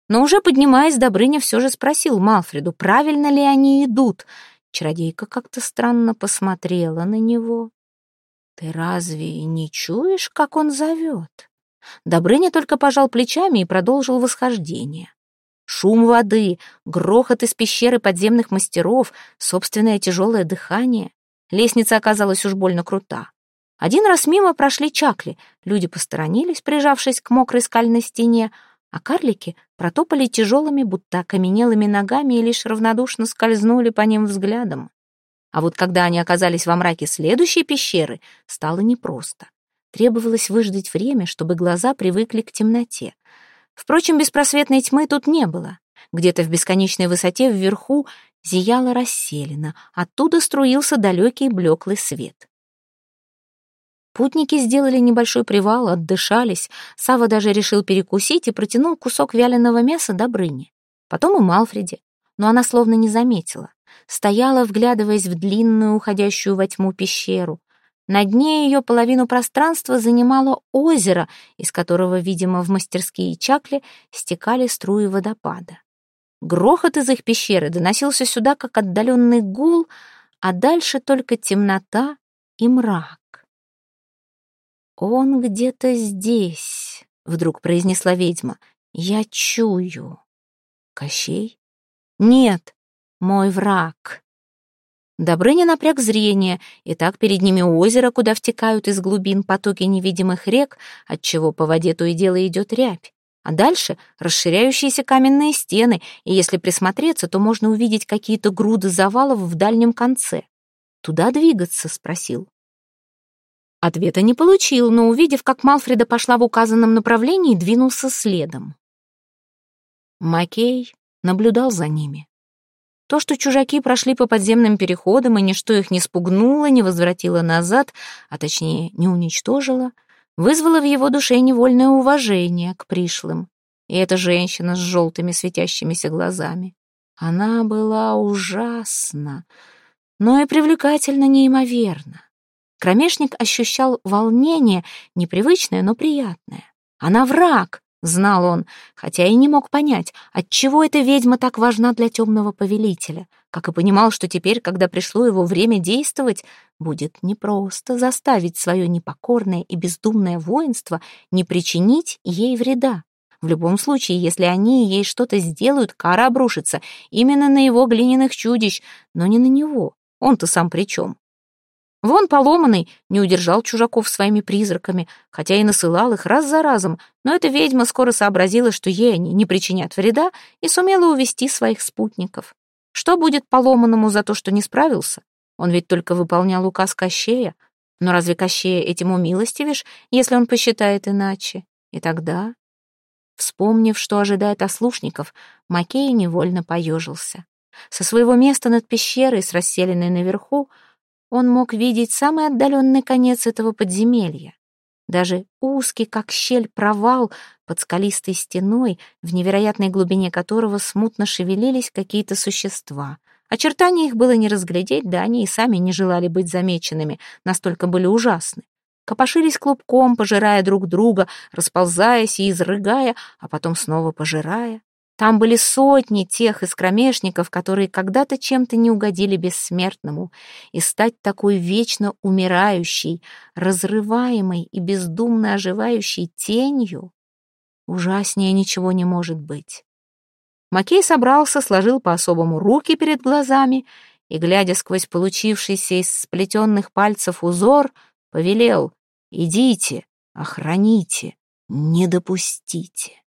Но уже поднимаясь, Добрыня все же спросил Малфреду, правильно ли они идут. Чародейка как-то странно посмотрела на него. «Ты разве не чуешь, как он зовет?» Добрыня только пожал плечами и продолжил восхождение. Шум воды, грохот из пещеры подземных мастеров, собственное тяжелое дыхание. Лестница оказалась уж больно крута. Один раз мимо прошли чакли, люди посторонились, прижавшись к мокрой скальной стене, а карлики протопали тяжелыми, будто окаменелыми ногами и лишь равнодушно скользнули по ним взглядом. А вот когда они оказались во мраке следующей пещеры, стало непросто. Требовалось выждать время, чтобы глаза привыкли к темноте. Впрочем, беспросветной тьмы тут не было. Где-то в бесконечной высоте вверху зияла расселена, оттуда струился далекий блеклый свет. Путники сделали небольшой привал, отдышались. Сава даже решил перекусить и протянул кусок вяленого мяса Добрыне. Потом и Малфреде, но она словно не заметила. Стояла, вглядываясь в длинную, уходящую во тьму пещеру. На дне ее половину пространства занимало озеро, из которого, видимо, в мастерские Чакли стекали струи водопада. Грохот из их пещеры доносился сюда, как отдаленный гул, а дальше только темнота и мрак. «Он где-то здесь», — вдруг произнесла ведьма. «Я чую». «Кощей?» «Нет, мой враг». Добрыня напряг зрение, и так перед ними озеро, куда втекают из глубин потоки невидимых рек, отчего по воде то и дело идет рябь. А дальше расширяющиеся каменные стены, и если присмотреться, то можно увидеть какие-то груды завалов в дальнем конце. «Туда двигаться?» — спросил. Ответа не получил, но, увидев, как Малфреда пошла в указанном направлении, двинулся следом. Макей наблюдал за ними. То, что чужаки прошли по подземным переходам, и ничто их не спугнуло, не возвратило назад, а точнее не уничтожило, вызвало в его душе невольное уважение к пришлым. И эта женщина с желтыми светящимися глазами. Она была ужасна, но и привлекательно неимоверно. Кромешник ощущал волнение, непривычное, но приятное. «Она враг!» — знал он, хотя и не мог понять, отчего эта ведьма так важна для темного повелителя, как и понимал, что теперь, когда пришло его время действовать, будет непросто заставить свое непокорное и бездумное воинство не причинить ей вреда. В любом случае, если они ей что-то сделают, кара обрушится именно на его глиняных чудищ, но не на него. Он-то сам при чем? Вон поломанный не удержал чужаков своими призраками, хотя и насылал их раз за разом, но эта ведьма скоро сообразила, что ей они не причинят вреда, и сумела увести своих спутников. Что будет поломанному за то, что не справился? Он ведь только выполнял указ Кощея. Но разве Кощея этим умилостивишь, если он посчитает иначе? И тогда... Вспомнив, что ожидает ослушников, Макей невольно поежился. Со своего места над пещерой с расселенной наверху он мог видеть самый отдаленный конец этого подземелья. Даже узкий, как щель, провал под скалистой стеной, в невероятной глубине которого смутно шевелились какие-то существа. Очертания их было не разглядеть, да они и сами не желали быть замеченными, настолько были ужасны. Копошились клубком, пожирая друг друга, расползаясь и изрыгая, а потом снова пожирая. Там были сотни тех искромешников, которые когда-то чем-то не угодили бессмертному, и стать такой вечно умирающей, разрываемой и бездумно оживающей тенью ужаснее ничего не может быть. Макей собрался, сложил по-особому руки перед глазами и, глядя сквозь получившийся из сплетенных пальцев узор, повелел «Идите, охраните, не допустите».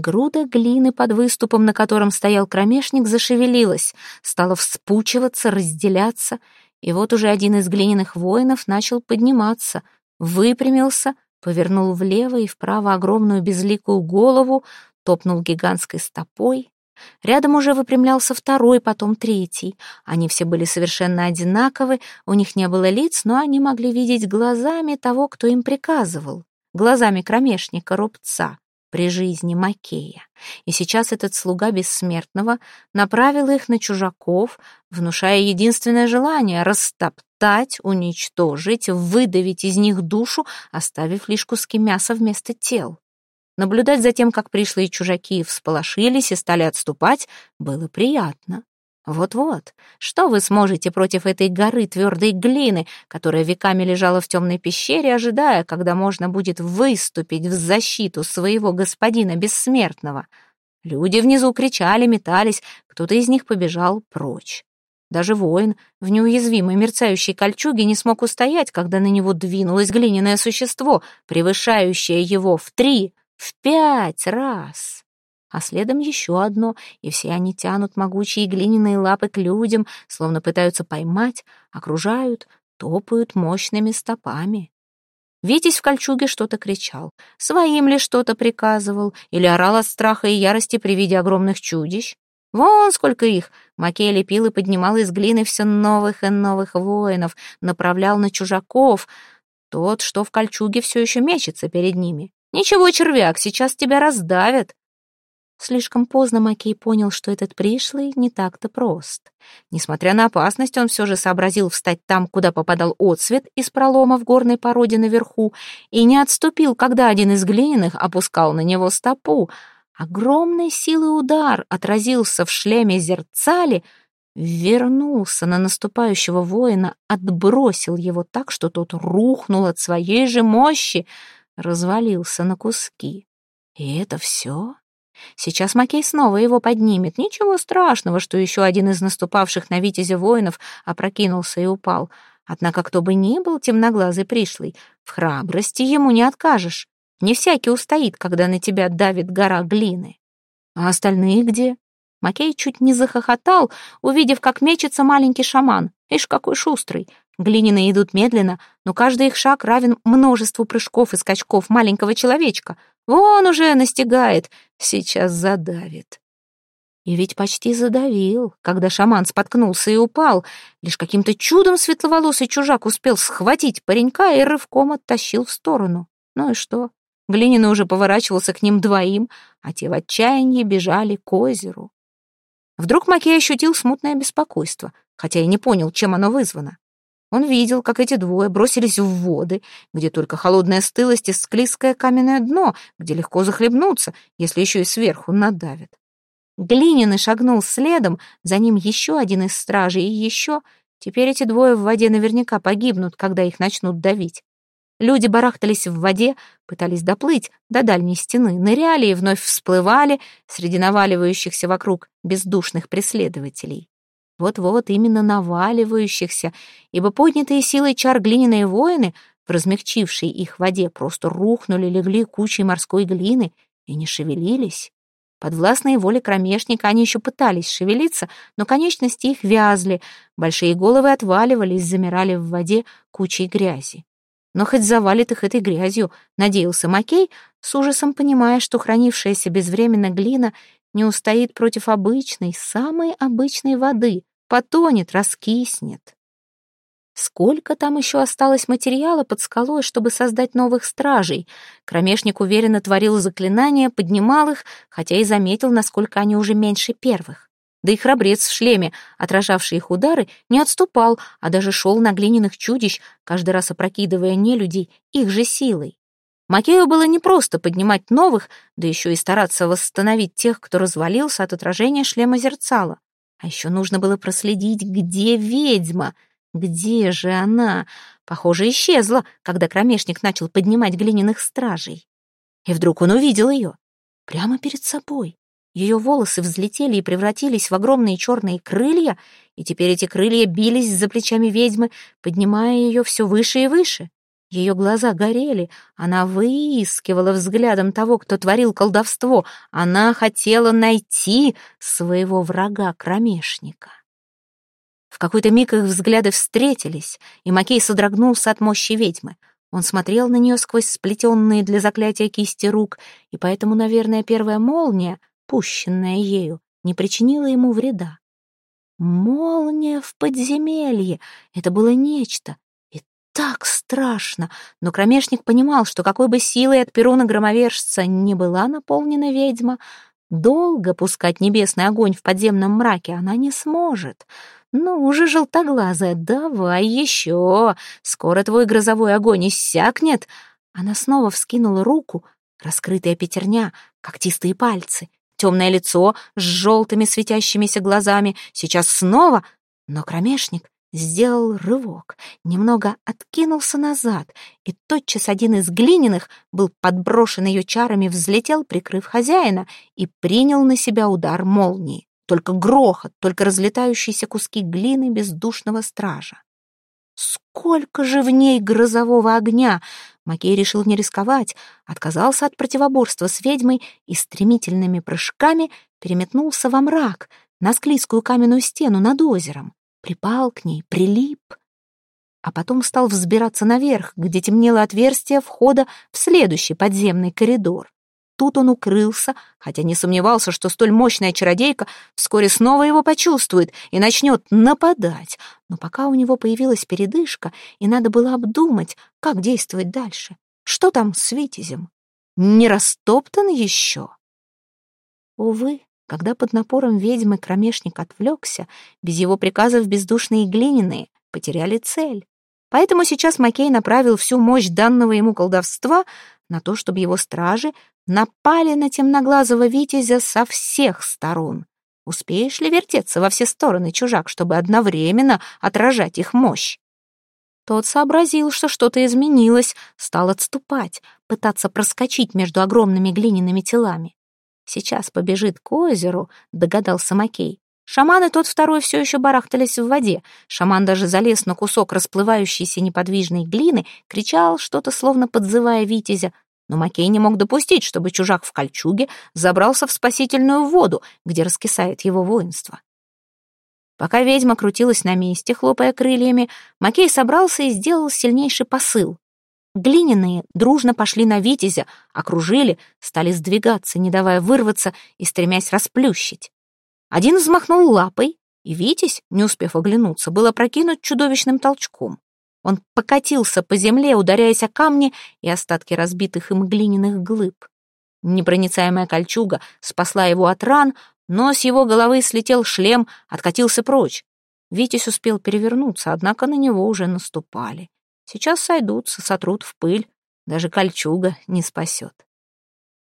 Груда глины под выступом, на котором стоял кромешник, зашевелилась, стала вспучиваться, разделяться, и вот уже один из глиняных воинов начал подниматься, выпрямился, повернул влево и вправо огромную безликую голову, топнул гигантской стопой. Рядом уже выпрямлялся второй, потом третий. Они все были совершенно одинаковы, у них не было лиц, но они могли видеть глазами того, кто им приказывал, глазами кромешника-рубца при жизни Макея. И сейчас этот слуга бессмертного направил их на чужаков, внушая единственное желание — растоптать, уничтожить, выдавить из них душу, оставив лишь куски мяса вместо тел. Наблюдать за тем, как пришлые чужаки всполошились и стали отступать, было приятно. Вот-вот, что вы сможете против этой горы твердой глины, которая веками лежала в темной пещере, ожидая, когда можно будет выступить в защиту своего господина бессмертного? Люди внизу кричали, метались, кто-то из них побежал прочь. Даже воин в неуязвимой мерцающей кольчуге не смог устоять, когда на него двинулось глиняное существо, превышающее его в три, в пять раз а следом еще одно, и все они тянут могучие глиняные лапы к людям, словно пытаются поймать, окружают, топают мощными стопами. Витязь в кольчуге что-то кричал, своим ли что-то приказывал или орал от страха и ярости при виде огромных чудищ. Вон сколько их! Макей лепил и поднимал из глины все новых и новых воинов, направлял на чужаков. Тот, что в кольчуге, все еще мечется перед ними. «Ничего, червяк, сейчас тебя раздавят!» Слишком поздно Макей понял, что этот пришлый не так-то прост. Несмотря на опасность, он все же сообразил встать там, куда попадал отсвет из пролома в горной породе наверху, и не отступил, когда один из глиняных опускал на него стопу. Огромной силы удар отразился в шлеме зерцали, вернулся на наступающего воина, отбросил его так, что тот рухнул от своей же мощи, развалился на куски. И это все? Сейчас Макей снова его поднимет. Ничего страшного, что еще один из наступавших на Витязя воинов опрокинулся и упал. Однако кто бы ни был темноглазый пришлый, в храбрости ему не откажешь. Не всякий устоит, когда на тебя давит гора глины. А остальные где? Макей чуть не захохотал, увидев, как мечется маленький шаман. Ишь, какой шустрый. Глиняные идут медленно, но каждый их шаг равен множеству прыжков и скачков маленького человечка. Вон уже настигает, сейчас задавит. И ведь почти задавил, когда шаман споткнулся и упал. Лишь каким-то чудом светловолосый чужак успел схватить паренька и рывком оттащил в сторону. Ну и что? Глиняный уже поворачивался к ним двоим, а те в отчаянии бежали к озеру. Вдруг Макей ощутил смутное беспокойство, хотя и не понял, чем оно вызвано. Он видел, как эти двое бросились в воды, где только холодная стылость и склизкое каменное дно, где легко захлебнуться, если еще и сверху надавит. Глиняный шагнул следом, за ним еще один из стражей и еще. Теперь эти двое в воде наверняка погибнут, когда их начнут давить. Люди барахтались в воде, пытались доплыть до дальней стены, ныряли и вновь всплывали среди наваливающихся вокруг бездушных преследователей. Вот-вот именно наваливающихся, ибо поднятые силой чар глиняные воины, в размягчившей их воде, просто рухнули, легли кучей морской глины и не шевелились. Под властной волей кромешника они еще пытались шевелиться, но конечности их вязли, большие головы отваливались, замирали в воде кучей грязи. Но хоть завалит их этой грязью, надеялся Макей, с ужасом понимая, что хранившаяся безвременно глина не устоит против обычной, самой обычной воды, потонет, раскиснет. Сколько там еще осталось материала под скалой, чтобы создать новых стражей? Кромешник уверенно творил заклинания, поднимал их, хотя и заметил, насколько они уже меньше первых. Да и храбрец в шлеме, отражавший их удары, не отступал, а даже шел на глиняных чудищ, каждый раз опрокидывая нелюдей их же силой. Макею было непросто поднимать новых, да еще и стараться восстановить тех, кто развалился от отражения шлема зерцала. А еще нужно было проследить, где ведьма. Где же она? Похоже, исчезла, когда кромешник начал поднимать глиняных стражей. И вдруг он увидел ее. Прямо перед собой. Ее волосы взлетели и превратились в огромные черные крылья, и теперь эти крылья бились за плечами ведьмы, поднимая ее все выше и выше. Ее глаза горели, она выискивала взглядом того, кто творил колдовство. Она хотела найти своего врага-кромешника. В какой-то миг их взгляды встретились, и Макей содрогнулся от мощи ведьмы. Он смотрел на нее сквозь сплетенные для заклятия кисти рук, и поэтому, наверное, первая молния, пущенная ею, не причинила ему вреда. Молния в подземелье — это было нечто, так страшно, но кромешник понимал, что какой бы силой от перуна громовержца не была наполнена ведьма, долго пускать небесный огонь в подземном мраке она не сможет. Ну уже, желтоглазая, давай еще, скоро твой грозовой огонь иссякнет. Она снова вскинула руку, раскрытая пятерня, когтистые пальцы, темное лицо с желтыми светящимися глазами, сейчас снова, но кромешник сделал рывок, немного откинулся назад, и тотчас один из глиняных был подброшен ее чарами, взлетел, прикрыв хозяина, и принял на себя удар молнии. Только грохот, только разлетающиеся куски глины бездушного стража. Сколько же в ней грозового огня! Макей решил не рисковать, отказался от противоборства с ведьмой и стремительными прыжками переметнулся во мрак, на склизкую каменную стену над озером припал к ней, прилип. а потом стал взбираться наверх, где темнело отверстие входа в следующий подземный коридор. Тут он укрылся, хотя не сомневался, что столь мощная чародейка вскоре снова его почувствует и начнет нападать. Но пока у него появилась передышка, и надо было обдумать, как действовать дальше. Что там с Витязем? Не растоптан еще? Увы, когда под напором ведьмы кромешник отвлекся, без его приказов бездушные глиняные потеряли цель. Поэтому сейчас Макей направил всю мощь данного ему колдовства на то, чтобы его стражи напали на темноглазого витязя со всех сторон. Успеешь ли вертеться во все стороны, чужак, чтобы одновременно отражать их мощь? Тот сообразил, что что-то изменилось, стал отступать, пытаться проскочить между огромными глиняными телами. Сейчас побежит к озеру, догадался Макей. Шаман и тот второй все еще барахтались в воде. Шаман даже залез на кусок расплывающейся неподвижной глины, кричал что-то, словно подзывая Витязя, но Макей не мог допустить, чтобы чужак в кольчуге забрался в спасительную воду, где раскисает его воинство. Пока ведьма крутилась на месте, хлопая крыльями, Макей собрался и сделал сильнейший посыл. Глиняные дружно пошли на Витязя, окружили, стали сдвигаться, не давая вырваться и стремясь расплющить. Один взмахнул лапой, и Витязь, не успев оглянуться, был опрокинут чудовищным толчком. Он покатился по земле, ударяясь о камни и остатки разбитых им глиняных глыб. Непроницаемая кольчуга спасла его от ран, но с его головы слетел шлем, откатился прочь. Витязь успел перевернуться, однако на него уже наступали. Сейчас сойдутся, сотрут в пыль, даже кольчуга не спасет.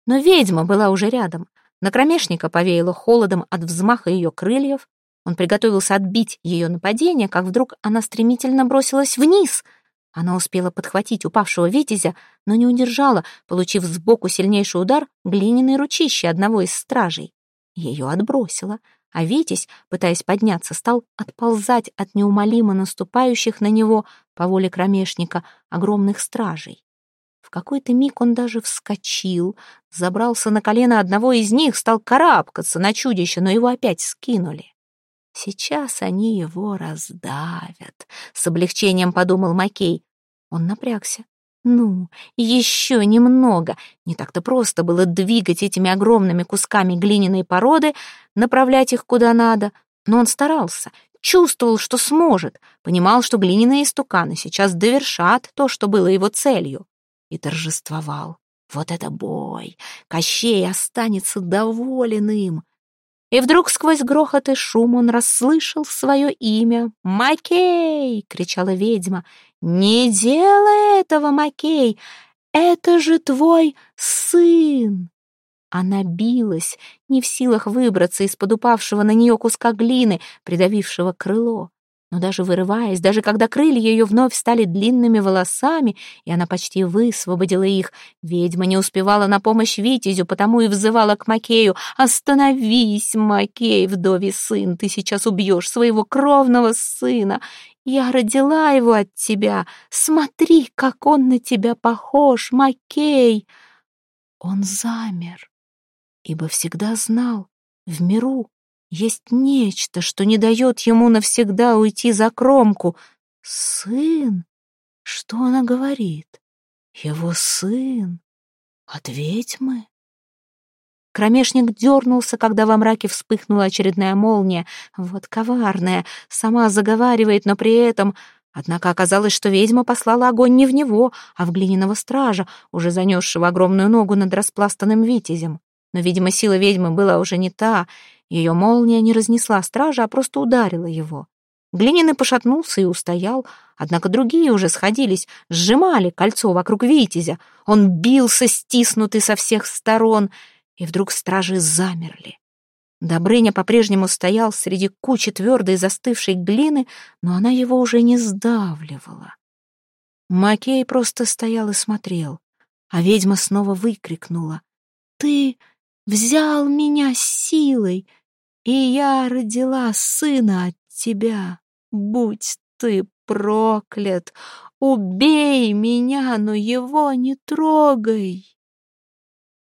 Но ведьма была уже рядом. На кромешника повеяло холодом от взмаха ее крыльев, он приготовился отбить ее нападение, как вдруг она стремительно бросилась вниз. Она успела подхватить упавшего витязя, но не удержала, получив сбоку сильнейший удар глиняной ручищи одного из стражей. Ее отбросило, а Витязь, пытаясь подняться, стал отползать от неумолимо наступающих на него по воле кромешника огромных стражей. В какой-то миг он даже вскочил, забрался на колено одного из них, стал карабкаться на чудище, но его опять скинули. Сейчас они его раздавят, с облегчением подумал Макей. Он напрягся. Ну, еще немного. Не так-то просто было двигать этими огромными кусками глиняной породы, направлять их куда надо. Но он старался, чувствовал, что сможет, понимал, что глиняные истуканы сейчас довершат то, что было его целью. И торжествовал. Вот это бой! Кощей останется доволен им. И вдруг сквозь грохот и шум он расслышал свое имя. «Макей!» — кричала ведьма. «Не делай этого, Макей! Это же твой сын!» Она билась, не в силах выбраться из-под упавшего на нее куска глины, придавившего крыло. Но даже вырываясь, даже когда крылья ее вновь стали длинными волосами, и она почти высвободила их, ведьма не успевала на помощь Витязю, потому и взывала к Макею «Остановись, Макей, вдовий сын, ты сейчас убьешь своего кровного сына! Я родила его от тебя! Смотри, как он на тебя похож, Макей!» Он замер, ибо всегда знал, в миру есть нечто, что не дает ему навсегда уйти за кромку. Сын? Что она говорит? Его сын? От ведьмы? Кромешник дернулся, когда во мраке вспыхнула очередная молния. Вот коварная, сама заговаривает, но при этом... Однако оказалось, что ведьма послала огонь не в него, а в глиняного стража, уже занесшего огромную ногу над распластанным витязем. Но, видимо, сила ведьмы была уже не та, ее молния не разнесла стража, а просто ударила его. Глиняный пошатнулся и устоял, однако другие уже сходились, сжимали кольцо вокруг Витязя. Он бился, стиснутый со всех сторон, и вдруг стражи замерли. Добрыня по-прежнему стоял среди кучи твердой застывшей глины, но она его уже не сдавливала. Макей просто стоял и смотрел, а ведьма снова выкрикнула. «Ты взял меня силой, и я родила сына от тебя. Будь ты проклят, убей меня, но его не трогай.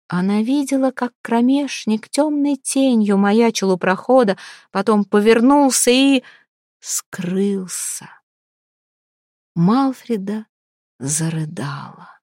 Она видела, как кромешник темной тенью маячил у прохода, потом повернулся и скрылся. Малфреда зарыдала.